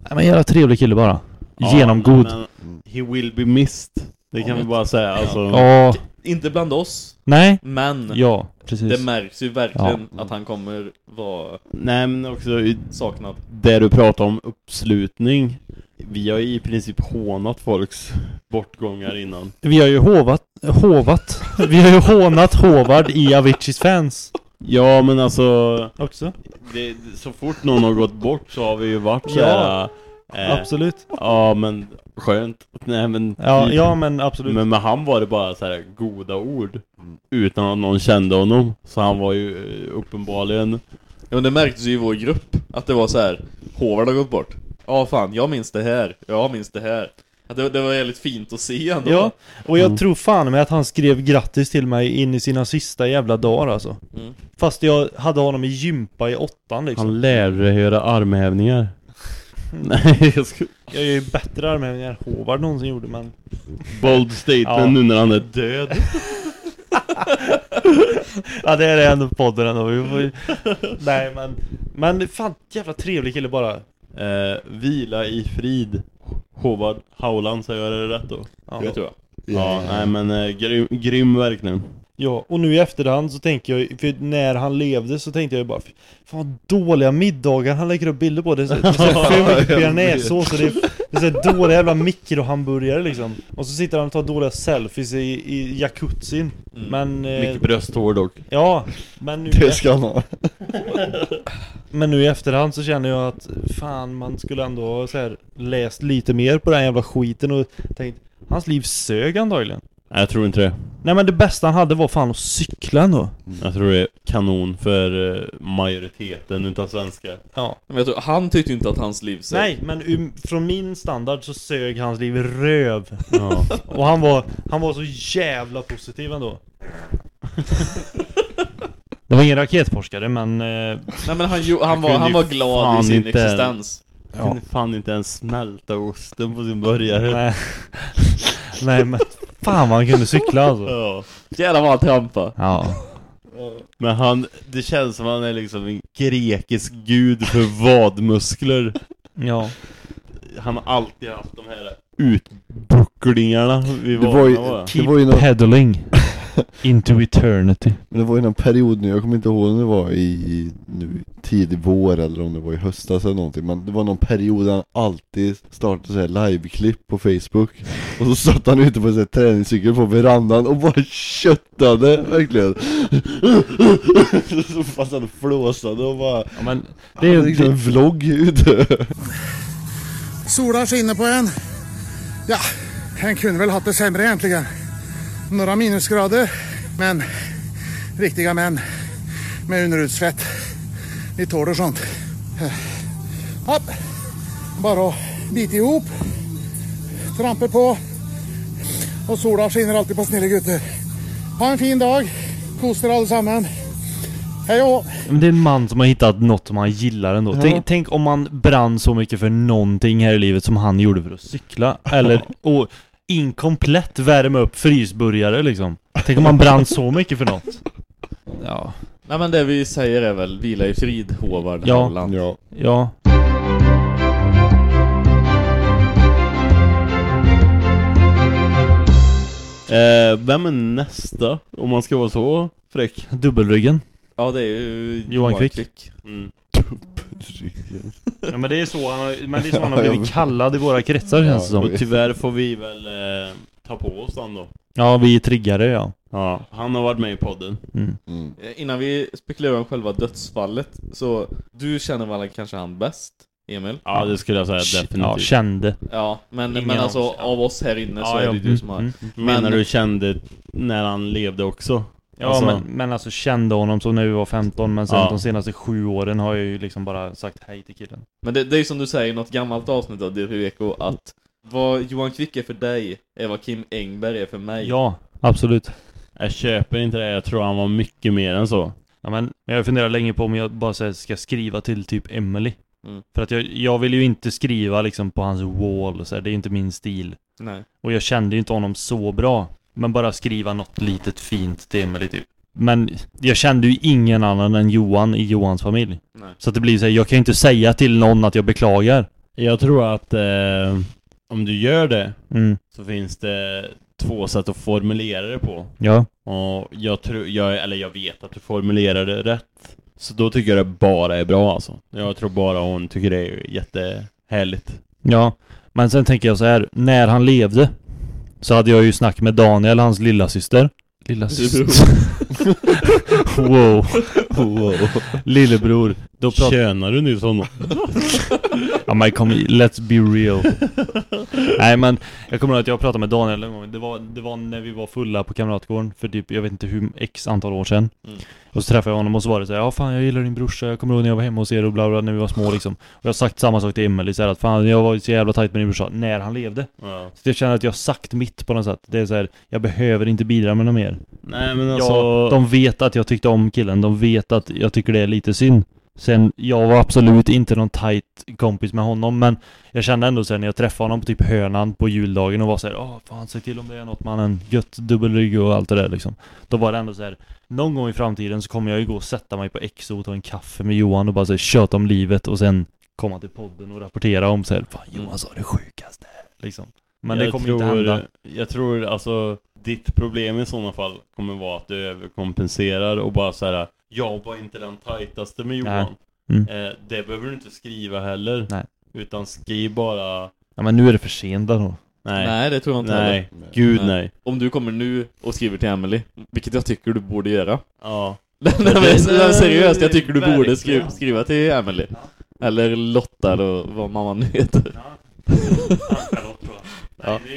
nej men jävla trevlig kille bara. Ja, Genomgod. men He will be missed. Det kan vi bara säga. Alltså, Ja. Inte bland oss. Nej. Men Ja, precis. det märks ju verkligen att han kommer vara Nej men också i- saknad. det du pratar om uppslutning. Vi har ju i princip hånat folks bortgångar innan. Vi har ju hovat, hovat. Vi har ju hånat Håvard i Aviciis fans. Ja men alltså Också. det, så fort någon har gått bort så har vi ju varit Ja, eh, absolut. Ja men skönt. Nej men Ja, typ. ja men absolut. Men med han var det bara så här goda ord Utan att någon kände honom Så han var ju eh, uppenbarligen Ja, men det märktes ju i vår grupp att det var så här. Håvard har gått bort. Ja fan, jag minns det här. Jag minns det här. Att det, det var väldigt fint att se ändå. Ja, och jag Mm. tror fan med att han skrev grattis till mig in i sina sista jävla dagar alltså. Mm. Fast jag hade honom i gympa i åttan liksom. Han lärde dig göra armhävningar Nej jag ska Jag gör ju bättre armhävningar än Håvard någonsin gjorde men... Bold statement Ja. nu när han är död ja det är det ändå podden ändå. Vi får ju... Nej men... Men fan jävla trevlig kille bara. eh, Vila i frid Håvard Hauland, säger jag det rätt då? Ja. Det tror jag. Ja, nej men eh, grym, grym verkligen Ja, och nu i efterhand så tänker jag, för när han levde så tänkte jag bara Fan vad dåliga middagar han lägger upp bilder på, det är så, det är så för mycket bearnaisesås och det är, det är så dåliga jävla mikrohamburgare liksom. Och så sitter han och tar dåliga selfies i, i jacuzzin. Men... Eh, Mycket brösthår dock. Ja, men nu Det ska han ha. Men nu i efterhand så känner jag att fan man skulle ändå ha så här, läst lite mer på den jävla skiten och tänkt Hans liv sög antagligen Nej jag tror inte det Nej men det bästa han hade var fan att cykla ändå Jag tror det är kanon för eh, majoriteten utav svenskar Ja Men jag tror, han tyckte inte att hans liv sög. Nej, men um, från min standard så sög hans liv röv. Ja. Och han var, han var så jävla positiv ändå. Det var ingen raketforskare men... Eh, Nej men han, ju- han, var, kunde han ju var glad fan i sin inte- existens. Kunde fan inte ens smälta osten på sin burgare nej. nej men Fan vad han kunde cykla alltså. Ja. Jävlar vad han trampar. Ja. Men han, det känns som han är liksom en grekisk gud för vadmuskler. Ja. Han har alltid haft de här utbucklingarna vid Det var ju, vaderna va? det var ju någon, Pedaling. Into eternity. men det var ju någon period nu, jag kommer inte ihåg om det var i nu tidig vår eller om det var i höstas eller någonting Men det var någon period där han alltid startade så här live-klipp på Facebook Och så satt han ute på en träningscykel på verandan och bara köttade verkligen Så fast han flåsade och bara Ja, men Det är liksom en vlogg ute Sola skinner på en. Ja, en kunde väl haft det sämre egentligen. Några minusgrader, men riktiga män med underutsvett. Vi tål sånt. Hopp. Bara att bita ihop, trampa på och sola skiner alltid på snille gutter. Ha en fin dag, kos er allesammen. Hej! Men det är en man som har hittat något som han gillar ändå. Ja. Tänk, tänk om man brann så mycket för någonting här i livet som han gjorde för att cykla. Eller och inkomplett värma upp frysburgare liksom. Tänk om man brann så mycket för något. Ja. Nej men det vi säger är väl vila i frid, Håvard Ja. Howland. Ja Ja. Eh, vem är nästa? Om man ska vara så fräck. Dubbelryggen. Ja det är ju Johan Quick. Mm. Ja men det är så han har, men det är så han har Ja, blivit kallad i våra kretsar känns det Ja, som. Och tyvärr får vi väl eh, ta på oss den då. Ja, vi är triggare ja. Ja, han har varit med i podden. Mm. mm. Eh, Innan vi spekulerar om själva dödsfallet, så du känner väl kanske han bäst, Emil? Ja, det skulle jag säga Ja, definitivt. kände. Ja, men, Ingen men av alltså oss, ja. av oss här inne så Ja, är ja, det du mm, som har... mm. Menar Men- du kände när han levde också? Ja Alltså- men, men alltså kände honom som när vi var 15 men sen Ja. de senaste sju åren har jag ju liksom bara sagt hej till killen. Men det, det är ju som du säger i något gammalt avsnitt av DP Eko att vad Johan Quick är för dig är vad Kim Engberg är för mig. Ja, absolut. Jag köper inte det, jag tror han var mycket mer än så. Ja, men, jag funderar länge på om jag bara här, ska skriva till typ Emily. Mm. För att jag, jag vill ju inte skriva liksom på hans wall och så här, det är inte min stil. Nej. Och jag kände ju inte honom så bra. Men bara skriva något litet fint till Emily typ. Men jag kände ju ingen annan än Johan i Johans familj. Nej. Så att det blir så här, jag kan ju inte säga till någon att jag beklagar. Jag tror att eh, om du gör det Mm. så finns det två sätt att formulera det på. Ja. Och jag tror, jag, eller jag vet att du formulerar det rätt. Så då tycker jag det bara är bra alltså. Jag tror bara hon tycker det är jättehärligt. Ja. Men sen tänker jag så här, när han levde så hade jag ju snack med Daniel, hans lilla syster. Lilla syster. wow. wow. Lillebror. Då prat... Tjänar du nyss honom? Ja men kom i- let's be real. Nej men, jag kommer ihåg att jag pratade med Daniel en gång. Det var, det var när vi var fulla på Kamratgården för typ, jag vet inte hur, x antal år sedan. Mm. Och så träffade jag honom och så var det så här, ja fan jag gillar din brorsa, jag kommer ihåg när jag var hemma hos er och bla bla när vi var små liksom. Och jag har sagt samma sak till Emelie så här, att fan jag var så jävla tajt med din brorsa när han levde. Ja. Så jag känner att jag har sagt mitt på något sätt. Det är så här, jag behöver inte bidra med något mer. Nej men alltså... Ja, de vet att jag tyckte om killen, de vet att jag tycker det är lite synd. Sen, jag var absolut inte någon tight kompis med honom men jag kände ändå sen när jag träffade honom på typ hörnan på juldagen och var såhär Åh fan, säg till om det är något mannen, gött dubbelrygg och allt det där liksom. Då var det ändå så här. någon gång i framtiden så kommer jag ju gå och sätta mig på Exo och ta en kaffe med Johan och bara säga köta om livet och sen komma till podden och rapportera om såhär Fan Johan sa det sjukaste, liksom. Men det jag kommer tror, inte hända. Jag tror alltså ditt problem i sådana fall kommer vara att du överkompenserar och bara så här. Jag var inte den tajtaste med Johan. Mm. Eh, det behöver du inte skriva heller. Nej. Utan skriv bara... Ja men nu är det för sent då. Nej. Nej, det tror jag inte Nej, heller. gud nej. Om du kommer nu och skriver till Emily, vilket jag tycker du borde göra. Ja. Nej men det- seriöst, jag tycker du borde verkligen. skriva, skriva till Emily. Eller Lotta eller vad mamman nu heter. Ja.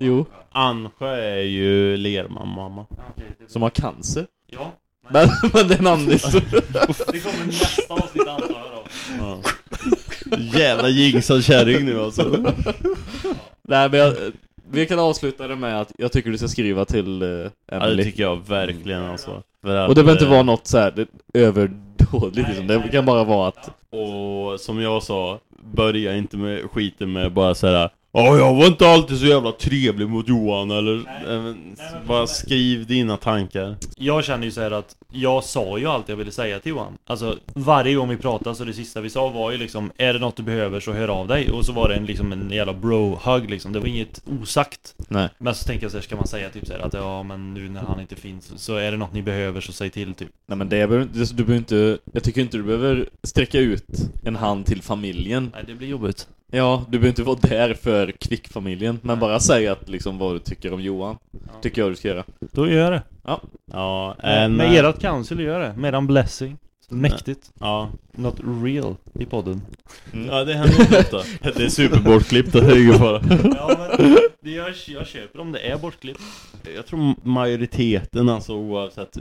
Jo. Ansjö är ju Lerman-mamma. Som har cancer. Ja. Men, men det är en historia. Det kommer nästa avsnitt antar jag då. Ja. Jävla jinxad kärring nu alltså. Nej men jag, vi kan avsluta det med att jag tycker du ska skriva till uh, Ja, Emily. det tycker jag verkligen alltså. För att, och det behöver inte eh, vara något så här det- överdådigt liksom. Det kan bara vara att Och som jag sa, börja inte med skiten med bara så här. Ja, jag var inte alltid så jävla trevlig mot Johan eller... Nej, men, bara skriv dina tankar. Jag känner ju så här att jag sa ju allt jag ville säga till Johan. Alltså varje gång vi pratade så det sista vi sa var ju liksom Är det något du behöver så hör av dig. Och så var det en, liksom en jävla bro-hug liksom. Det var inget osagt. Nej. Men så tänker jag så här, ska man säga typ så här att ja men nu när han inte finns så är det något ni behöver så säg till typ. Nej men det behöver du behöver inte, jag tycker inte du behöver sträcka ut en hand till familjen. Nej det blir jobbigt. Ja, du behöver inte vara där för kvickfamiljen, men bara säga att liksom vad du tycker om Johan. Tycker jag du ska göra. Då gör jag det. Ja. Ja, Med, en... med ert council gör det. Med eran blessing. Mäktigt. Ja. Något real i podden. Ja, det händer inte ofta. Det är superbortklippt och höger bara. Ja men det jag, jag köper om det är bortklippt. Jag tror majoriteten, alltså oavsett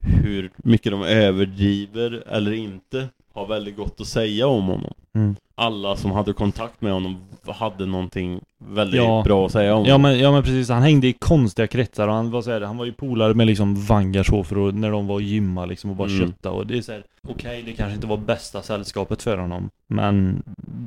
hur mycket de överdriver eller inte, har väldigt gott att säga om honom. Mm. Alla som hade kontakt med honom hade någonting väldigt Ja. bra att säga om Ja men, ja men precis, han hängde i konstiga kretsar och han var så här, han var ju polare med liksom för att, när de var och gymma liksom och bara Mm. kötta och det är så här, okej det kanske inte var bästa sällskapet för honom Men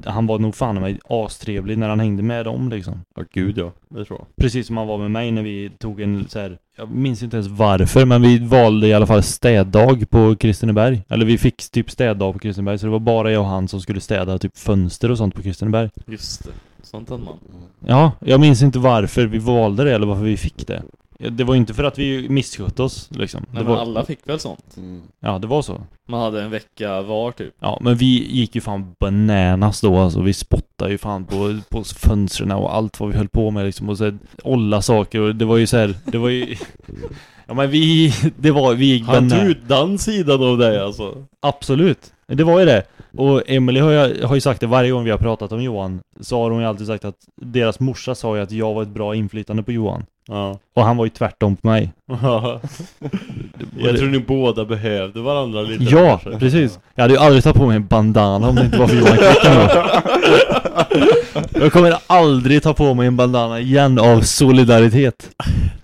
han var nog fan mig astrevlig när han hängde med dem liksom Ja, gud ja. Det tror jag. Precis som han var med mig när vi tog en så här, jag minns inte ens varför men vi valde i alla fall städdag på Kristineberg Eller vi fick typ städdag på Kristineberg så det var bara jag och han som skulle städa typ fönster och sånt på Kristineberg Just det. Sånt hade man. Ja, jag minns inte varför vi valde det eller varför vi fick det. Det var ju inte för att vi misskötte oss liksom. Nej, det men var... alla fick väl sånt? Ja, det var så. Man hade en vecka var typ. Ja, men vi gick ju fan bananas då alltså. Vi spottade ju fan på, på fönstren och allt vad vi höll på med liksom. Och så här, olla saker och det var ju så här, det var ju... Ja men vi, det var, vi gick bananas. ut den sidan av dig alltså. Absolut. Det var ju det. Och Emily har har ju sagt det varje gång vi har pratat om Johan. Så har hon ju alltid sagt att deras morsa sa ju att jag var ett bra inflytande på Johan. Ja. Och han var ju tvärtom på mig. Ja. Jag tror ni båda behövde varandra lite. Ja, kanske. precis. Jag hade ju aldrig tagit på mig en bandana om det inte var för Johan Kvicken då. Jag kommer aldrig ta på mig en bandana igen av solidaritet.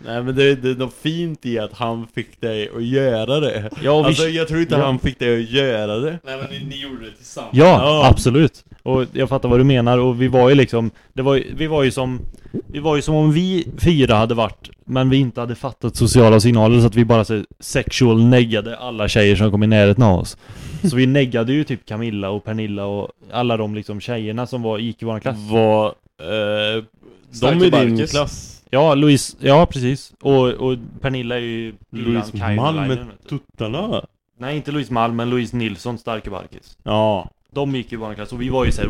Nej men det, det är något fint i att han fick dig att göra det. Ja, vi- alltså jag tror inte ja. han fick dig att göra det. Nej men ni, ni gjorde det tillsammans. Ja, absolut. Och jag fattar vad du menar och vi var ju liksom, det var vi var ju som, vi var ju som om vi fyra hade varit, men vi inte hade fattat sociala signaler så att vi bara så sexual neggade alla tjejer som kom i närheten av oss. Så vi neggade ju typ Camilla och Pernilla och alla de liksom tjejerna som var, gick i vår klass. Var, eh, de i din klass. Ja, Louise, ja precis. Och, och Pernilla är ju Louise Malm med tuttarna. Nej, inte Louise Malm, men Louise Nilsson, Starke Barkis. Ja. De gick i vår klass och vi var ju såhär.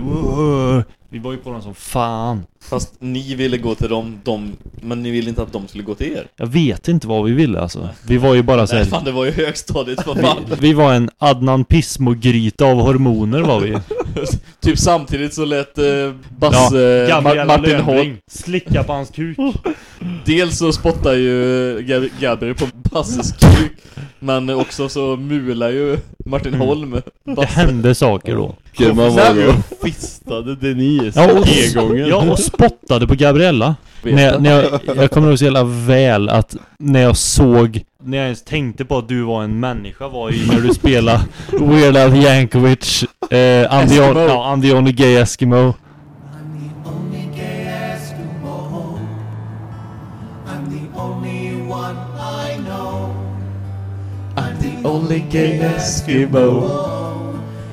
Vi var ju på dem som fan. Fast ni ville gå till dem, de, men ni ville inte att de skulle gå till er. Jag vet inte vad vi ville alltså. Vi var ju bara såhär... Nej fan, det var ju högstadiet, vad fan. Vi, vi var en Adnan Pismo-gryta av hormoner var vi. typ samtidigt så lät eh, Basse, Ja, Ma- Gabriella Martin Holm slicka på hans kuk. Dels så spottar ju Gab- Gabriel på Basses kuk Men också så mular ju Martin Holm Det Basse. hände saker då. Vilken man var då? Fistade Denise Ja, och, e-gången. ja, och spottade på Gabriella. När jag. när jag, jag kommer ihåg så jävla väl att när jag såg, när jag ens tänkte på att du var en människa var ju när du spelade Weird Al Yankovic, eh, I'm, the on, Eskimo. ja, I'm the only gay Eskimo. Only gay Eskimo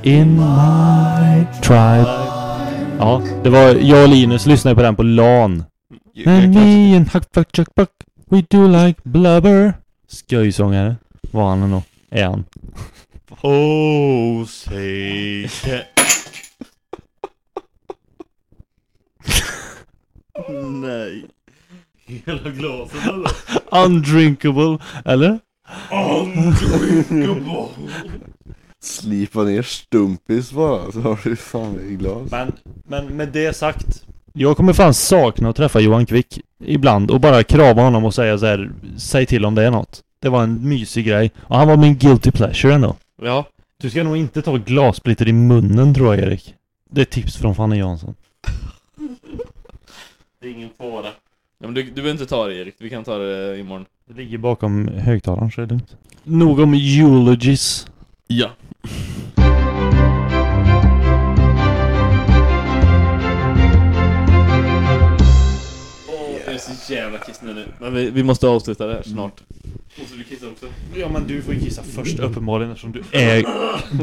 In my tribe. Ja, det var jag och Linus lyssnade på den på LAN. And me and Huck Buck Chuck Buck, we do like blubber. Skojsångare var han nog. Är han. Oh, say. Nej. Hela glaset eller? Undrinkable, eller? Undrinkable. Slipa ner stumpis bara så har du fan i glas. Men, men med det sagt. Jag kommer fan sakna att träffa Johan Quick ibland och bara krama honom och säga så här, säg till om det är något. Det var en mysig grej. Och han var min guilty pleasure ändå. Ja Du ska nog inte ta glassplitter i munnen tror jag Erik. Det är tips från Fanny Jansson. Det är ingen fara. Ja, men du, du behöver inte ta det Erik, vi kan ta det imorgon Det ligger bakom högtalaren så är det lugnt. Nog om eulogies. Ja. Så jävla kissnödig. Men vi, vi måste avsluta det här snart. Måste du kissa också? Ja men du får ju kissa först uppenbarligen eftersom du äger...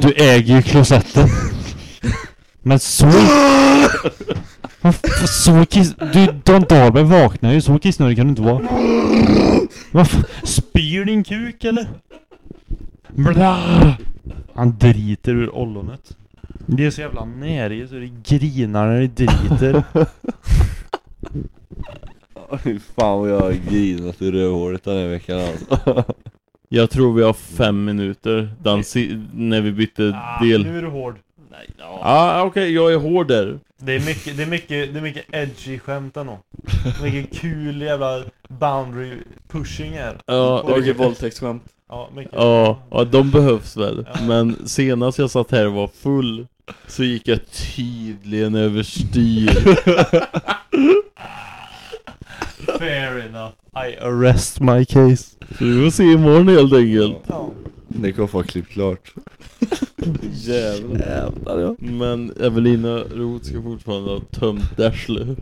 Du äger ju klosetten. Men så... Vad fan, Så kiss... Du, Don Dahlberg vaknar ju, så kissnödig kan du inte vara. Vad fan, Spyr din kuk eller? Bla. Han driter ur ollonet. Det är så jävla närig så det grinar när det driter. Fy fan vad jag har grinat i rövhålet den här veckan alltså. Jag tror vi har fem minuter den si- när vi bytte del. Nu är du hård. Nej, ja, ah, okej, jag är hård där. Det är mycket, det är mycket, det är mycket edgy skämt ändå. Mycket kul jävla boundary pushing här. Ja, Och- Mycket våldtäktsskämt. Ja, mycket. Ja, ja, de behövs väl. Men senast jag satt här och var full så gick jag tydligen överstyr. Fair enough. I arrest my case. Så vi får se imorgon helt enkelt. Ja. Det kommer få klippt klart. Jävlar. Jävlar ja. Men Evelina Roth ska fortfarande ha tömt Darsle.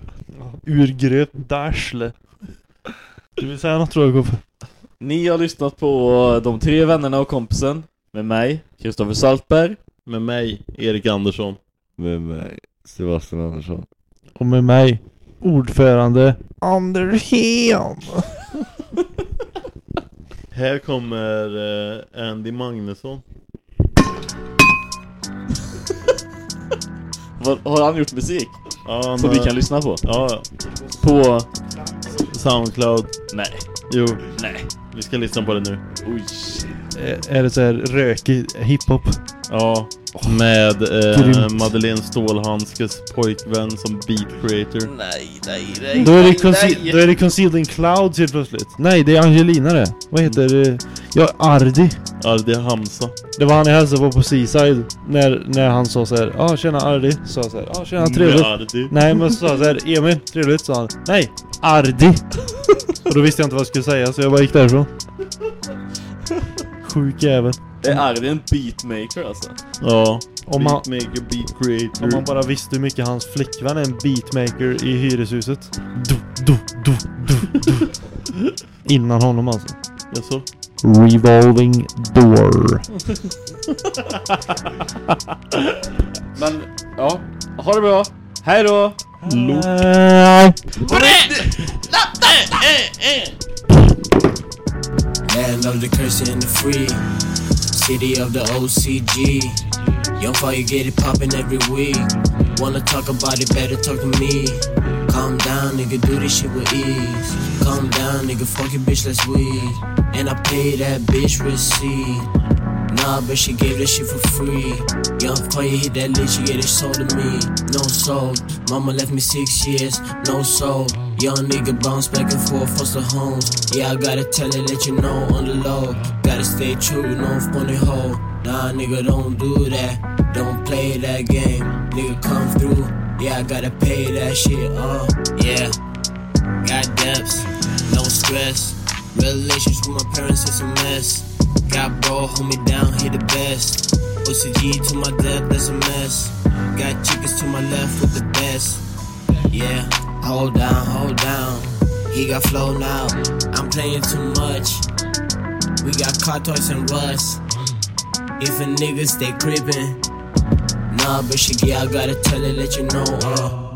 Urgröpt darsle. Du vill säga något tror jag Goffe? Ni har lyssnat på De tre vännerna och kompisen. Med mig, Kristoffer Saltberg. Med mig, Erik Andersson. Med mig, Sebastian Andersson. Och med mig, ordförande Anders Hen. Här kommer eh, Andy Magnusson. Vad, har han gjort musik? Ja, han, Som vi kan lyssna på? Ja, ja. På... Soundcloud. Nej. Jo, Nej. Vi ska lyssna på det nu. Oj. Är- Är det så här rökig hiphop? Ja, med eh, Grymt. Madeleine Stålhandskes pojkvän som beat creator. Nej, nej, nej. Då är, det conce- då är det Concealed in Clouds helt plötsligt. Nej, det är Angelina det. Vad heter det? Ja, Ardi. Ardi Hamza. Det var han jag hälsade på på Seaside. När, när han sa så här. Ja, ah, tjena Ardi. Sa jag så här. Ja, ah, tjena trevligt. Med Ardi. Nej, men så sa jag så här. Emil, trevligt. Sa han. Nej, Ardi. Och då visste jag inte vad jag skulle säga så jag bara gick därifrån. Sjuk jävel. Är Ardi en beatmaker alltså? Ja, Om man, beatmaker, beat creator. om man bara visste hur mycket hans flickvän är en beatmaker i hyreshuset. Du, du, du, du, du. Innan honom alltså. Jaså? Revolving door. Men, ja. Ha det bra. Hej då! Äh, Land of the cursed and the free. City of the OCG. Young fire get it poppin' every week. Wanna talk about it, better talk to me. Calm down, nigga, do this shit with ease. Calm down, nigga, fuck your bitch, let's weed. And I pay that bitch receipt. Nah, but she gave that shit for free. Young fire hit that lit, she get it sold to me. No soul. Mama left me six years, no soul. Young nigga bounce back and forth, foster homes. Yeah, I gotta tell it, let you know on the low. Gotta stay true, no funny hoe. Nah, nigga, don't do that. Don't play that game. Nigga, come through. Yeah, I gotta pay that shit, uh, yeah. Got depths, no stress. Relations with my parents is a mess. Got bro, hold me down, hit the best. OCG to my death, that's a mess. Got chickens to my left with the best. Yeah, hold down, hold down. He got flow now. I'm playing too much. We got car toys and rust. If a nigga stay creepin', nah, but shit, yeah, I gotta tell it, let you know. Uh.